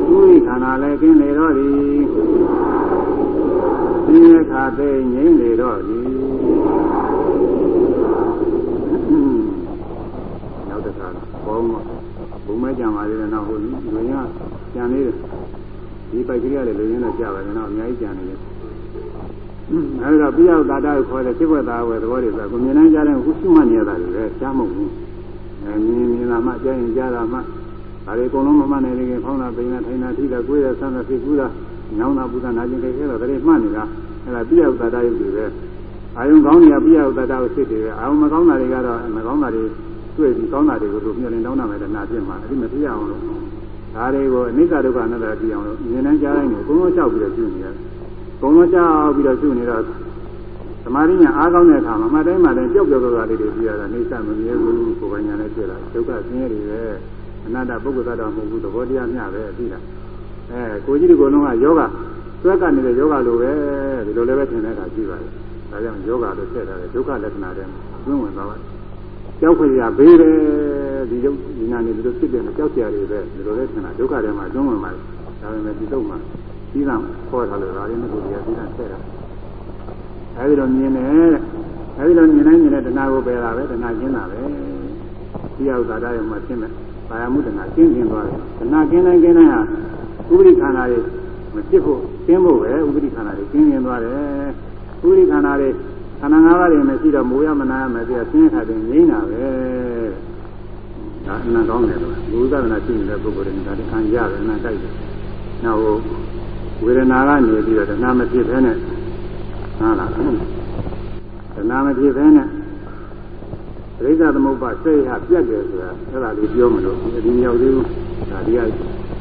သူဤခန္ဓာလည်းကျင်းလေတော့သည်သင်္ခါသိငြိမ့်လေတော့သည်နောက်တစ်ခါဘောင်း ဘုံမဲကြံပါလေတော့ဟိုလူရင်းကြံနေတယ်ဒီပိုက်ကလေးကလည်းလူရင်းနဲ့ကြာပါတယ်တော့အများကြီးကြံနေတယ်အဲဒီတော့ပြရောက်တာတာကိုခေါ်တဲ့ဖြစ်ွက်သားဝယ်သဘောတွေဆိုကိုမြင်နိုင်ကြတဲ့ခုရှိမှနေရတာတွေပဲရှားမဟုတ်ဘူးအဲမြင်မြင်လာမှကြားရင်ကြားတာမှဒါတွေအကုန်လုံးမမှန်နိုင်ခင်ဖောင်းတာပိန်တာထိုင်တာထိတာကိုယ်ရဆန်းတာဖြစ်ကူးတာညောင်းတာပူတာနာကျင်ခဲ့ခဲ့တော့ဒါတွေမှတ်နေတာအဲဒါပြယုတ်တတာယုတ်တွေပဲအာယုံကောင်းတွေကပြယုတ်တတာကိုစစ်တွေပဲအာယုံမကောင်းတာတွေကတော့မကောင်းတာတွေသူ တွေ့ပြီးကောင်းတာတွေကိုသူမျှလင်းတောင်းတာပဲတဏှာဖြစ်မှာအဲ့ဒီမဖြစ်အောင်လို့ဒါတွေကိုအနိစ္စဒုက္ခအနတ္တကြည့်အောင်လို့မြင်နှံကြားတိုင်းကိုဘုံလုံးလျှောက်ပြီးတော့ပြုနေရတယ်ဘုံလုံးလျှောက်ပြီးတော့ပြုနေတော့သမာဓိညာအားကောင်းတဲ့အခါမှာမှတ်တိုင်းမှတိုင်းကြောက်ကြောက်ကြောက်လေးတွေပြရတာအိဋ္ဌမမြဲဘူးကိုယ်ပိုင်ညာနဲ့ဖြစ်လာဒုက္ခဆင်းရဲတွေပဲအနတ္တပုဂ္ဂိုလ်သတ္တမဟုတ်ဘူးသဘောတရားမျှပဲသိလားအဲကိုကြီးဒီကုလုံးကယောဂသွက်ကနေတဲ့ယောဂလိုပဲဒီလိုလည်းပဲထင်တဲ့အခါရှိပါတယ်ဒါကြောင့်ယောဂလို့ဆက်တာလေဒုက္ခလက္ခဏာတွေတွင်းဝင်သွားပါတယ် ကြောက်ခွေရဘေးတယ်ဒီရုပ်ဒီနာနေဒီလိုဖြစ်တယ်ကြောက်ကြရတယ်ပဲဒီလိုလဲထင်တာဒုက္ခတွေမှာတွင်းဝင်ပါတယ်ဒါပေမဲ့ဒီတော့မှပြီးတာခေါ်ထားလို့ဒါရင်းကိုဒီကပြီးတာဆက်တာအဲဒီတော့မြင်တယ်အဲဒီတော့မြင်တိုင်းမြင်တဲ့တဏှာကိုပယ်တာပဲတဏှာကျင်းတာပဲဒီဥစ္စာတရားမှာရှင်းမယ်ဘာယမှုတဏှာကျင်းကျင်သွားတယ်တဏှာကျင်းတိုင်းကျင်းတိုင်းဟာဥပရိခန္ဓာတွေမဖြစ်ဖို့ကျင်းဖို့ပဲဥပရိခန္ဓာတွေကျင်းကျင်သွားတယ်ဥပရိခန္ဓာတွေ ခန္ဓာ၅ပါးတွေမရှိတော့မိုးရမနာရမယ်ပြဆင်းရဲတာတွေငြိမ်းတာပဲဒါအနန္တကောင်းတယ်လို့ဘုရားသနာရှိနေတဲ့ပုဂ္ဂိုလ်တွေဒါတခံရတယ်အနန္တတိုက်တယ်နောက်ဝေဒနာကနေပြီးတော့တဏှာမဖြစ်ဘဲနဲ့ဟုတ်လားတဏှာမဖြစ်ဘဲနဲ့ပရိစ္ဆသမုပ္ပါစိတ်ဟာပြတ်တယ်ဆိုတာအဲ့ဒါလေးပြောမလို့ဒီမြောက်သေးဘူးဒါဒီက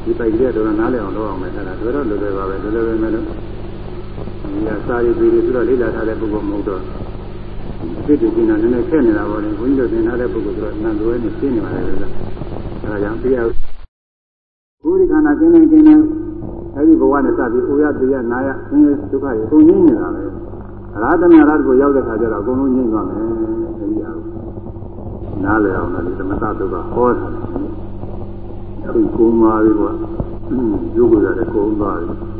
ဒီပိုက်ကလေးတော့နားလည်အောင်လုပ်အောင်မယ်အဲ့ဒါတော်တော်လွယ်လွယ်ပါပဲလွယ်လွယ်ပဲမယ်လို့ဒီက စာရီပြည်ဆိုတော့လေ့လာထားတဲ့ပုဂ္ဂိုလ်မဟုတ်တော့စိတ်တည်နေတာနည်းနည်းခက်နေတာပေါ့လေဘုန်းကြီးတို့သင်ထားတဲ့ပုဂ္ဂိုလ်ဆိုတော့နန္ဒဝဲနဲ့ရှင်းနေပါလေလို့အဲ့ဒါကြောင့်ပြရဘုရားခန္ဓာကျင်းနေကျင်းနေအဲ့ဒီဘဝနဲ့စပြီးအိုရပြရနာရဆင်းရဲဒုက္ခတွေအကုန်ငြိမ်းနေတာပဲအရာတနာရတ်ကိုရောက်တဲ့ခါကျတော့အကုန်လုံးငြိမ်းသွားမယ်အဲဒီအရာနားလည်အောင်လည်းသမထဒုက္ခဟောတယ်အဲဒီကုန်းသွားပြီကွာရုပ်ကိုရတယ်ကုန်းသွားပြီနာ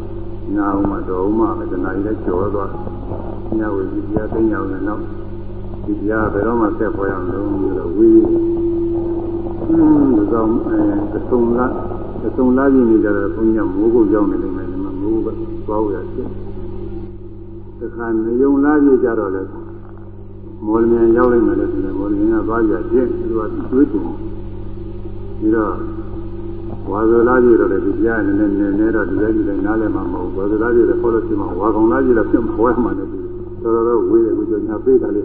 အောင်မှတော့မှပဲတဏှာကြီးလည်းကျော်သွားညဝေဒီတရားသိညာအောင်လည်းနောက်ဒီတရားဘယ်တော့မှဆက်ပေါ်ရအောင်လို့ပြီးတော့ဝေးอืมဒီကောင်အဲသုံးလားသုံးလားကြီးနေကြတော့ဘုန်းကြီးကမိုးကုတ်ရောက်နေလိမ့်မယ်ဒီမှာမိုးကသွားဝရဖြစ်တခါနေုံလားကြီးကြတော့လေမော်လမြိုင်ရောက်လိမ့်မယ်လို့ဆိုတယ်မော်လမြိုင်ကသွားကြခြင်းသူကတွေးတယ်ပြီးတော့ ဝါဇလာကြီးတော့လည်းဒီကြားနေနေနေနေတော့ဒီလည်းဒီလည်းနားလည်းမမဟုတ်ဝါဇလာကြီးလည်းခေါ်လို့ရှိမှဝါကောင်လာကြီးလည်းပြတ်မဝဲမှလည်းဒီတော်တော်တော့ဝေးတယ်ကိုကြောင့်ညာပေးတာလေ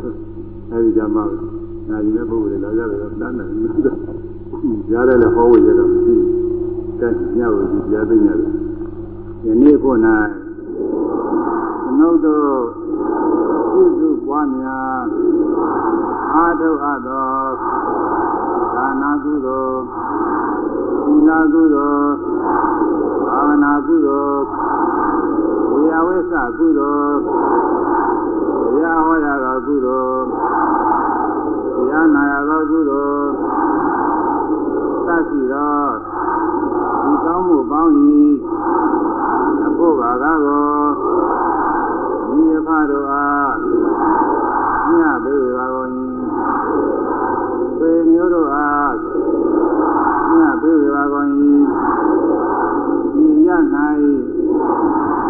အဲဒီကြမှာနာကြီးတဲ့ပုဂ္ဂိုလ်တွေလာကြတယ်တန်းတယ်ကြားတယ်လည်းဟောဝေးရတော့မရှိကဲညဝေဒီကြားသိနေတယ်ယနေ့ခု၌ကျွန်ုပ်တို့ပြုစုပွားများအာထုအပ်သောဒါနာကုသိုလ် သီလကုသိုလ်ဘာဝနာကုသိုလ်ဝေယဝိသကုသိုလ်တရားဟောရသောကုသိုလ်တရားနာရသောကုသိုလ်သတ်ရှိသောဒီကောင်းမှုပေါင်း၏အဖို့ဘာသာကိုမိယဖတို့အား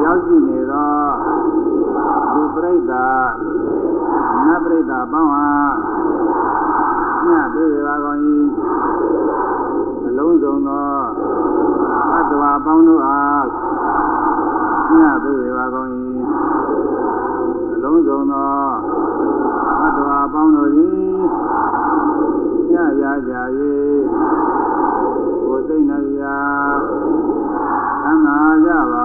ရောက်ရှိနေသောလူပရိသတ်နတ်ပရိသတ်ပေါင်းအားညပေးပါကုန်၏အလုံးစုံသောအတ္တဝါပေါင်းတို့အားညပေးပါကုန်၏အလုံးစုံသောအတ္တဝါပေါင်းတို့သည်ညရကြ၍ ကြပါ